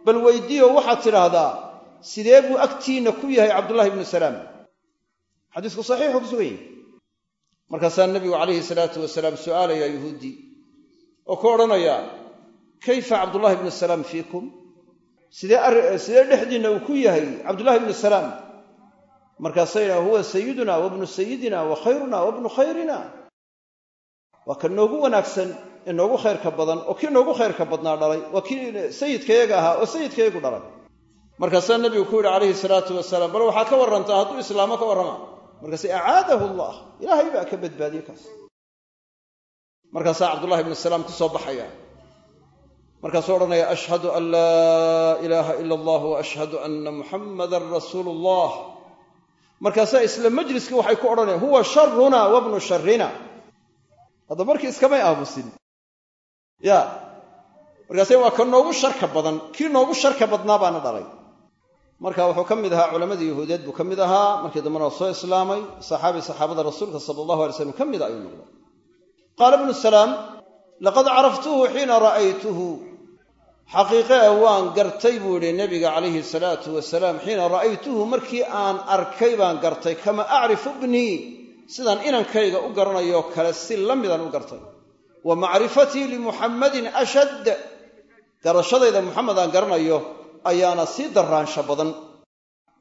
bal weydiiyo waxaad tidhaahdaa sidee buu agtiinna ku yahay cabdullahi ibnu salaam? Xadiisku saxiixu ku sugan yahy markaasaa nebigu calayhi salaatu wasalaam su'aalayaa yuhuuddii oo ku odhanayaa kayfa cabdullahi ibnu salaam fiikum? Sidee sidee dhexdiinna uu ku yahay cabdullahi ibnu salaam markaasayna huwa sayiduna wa bnu sayidina wa khayruna wa bnu khayrina. Waa ka noogu wanaagsan ee noogu khayrka badan oo kii noogu khayrka badnaa dhalay waa kii sayidkayaga ahaa oo sayidkayagu dhalay. Markaasaa nebigu ku yidhi calayhi salaatu wasalaam bal waxaa ka warrantaa hadduu islaamo ka warrama. Markaase acaadahu allah ilaahay baa ka badbaadiyey kaas. Markaasaa cabdullahi ibnu salaam ku soo baxaya. Markaasuu odhanaya ashhadu an laa ilaaha ila allah wa ashhadu anna muxammadan rasuulu allah markaasaa isla majliskii waxay ku odhanayaan huwa sharuna wa bnu sharina hadda markii iskamay aamusin ya. Markaase waa ka noogu sharka badan kii noogu sharka badnaa baana dhalay. Marka wuxuu ka mid ahaa culammadii yahuudeed buu ka mid ahaa markii dambena waa soo islaamay saxaabi saxaabada rasuulka sala allahu alay slam ka mida ayuu noqday. Qaala ibnu salaam laqad caraftuhu xiina ra'aytuhu xaqiiqe e waan gartay buu yidhi nebiga calayhi salaatu wasalaam xiina ra'aytuhu markii aan arkay baan gartay kama acrifu bnii. Sidaan inankayga u garanayoo kale si la midaan u gartay. Wa macrifatii limuxammadin ashadd. Garashadayda muxamed aan garanayo ayaana sii daraansha badan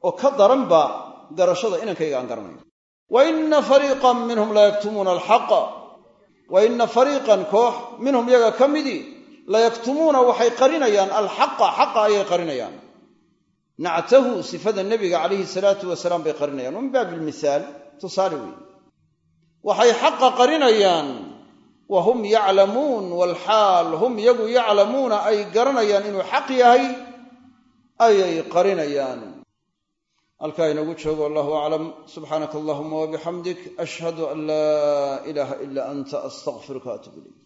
oo ka daranba garashada inankayga aan garanayo. Wa inna fariiqan minhum la yaktumuuna alxaqa. Wa inna fariiqan koox minhum yaga ka midii layaktumuuna waxay qarinayaan alxaqa xaqa ayay qarinayaan. Nactahu sifada nebiga calayhi salaatu wasalaam bay qarinayaan. Wa min baabi ilmithaal tusaale weeye waxay xaqa qarinayaan wa hum yaclamuun walxaal hum yagu yaclamuuna ay garanayaan inuu xaq yahay ayay qarinayaan. Halkaa inagu joogo wallahu aclam subxaanaka allahuma wabixamdik ashhadu an laa ilaaha ila anta astaqfiruka atub ilayk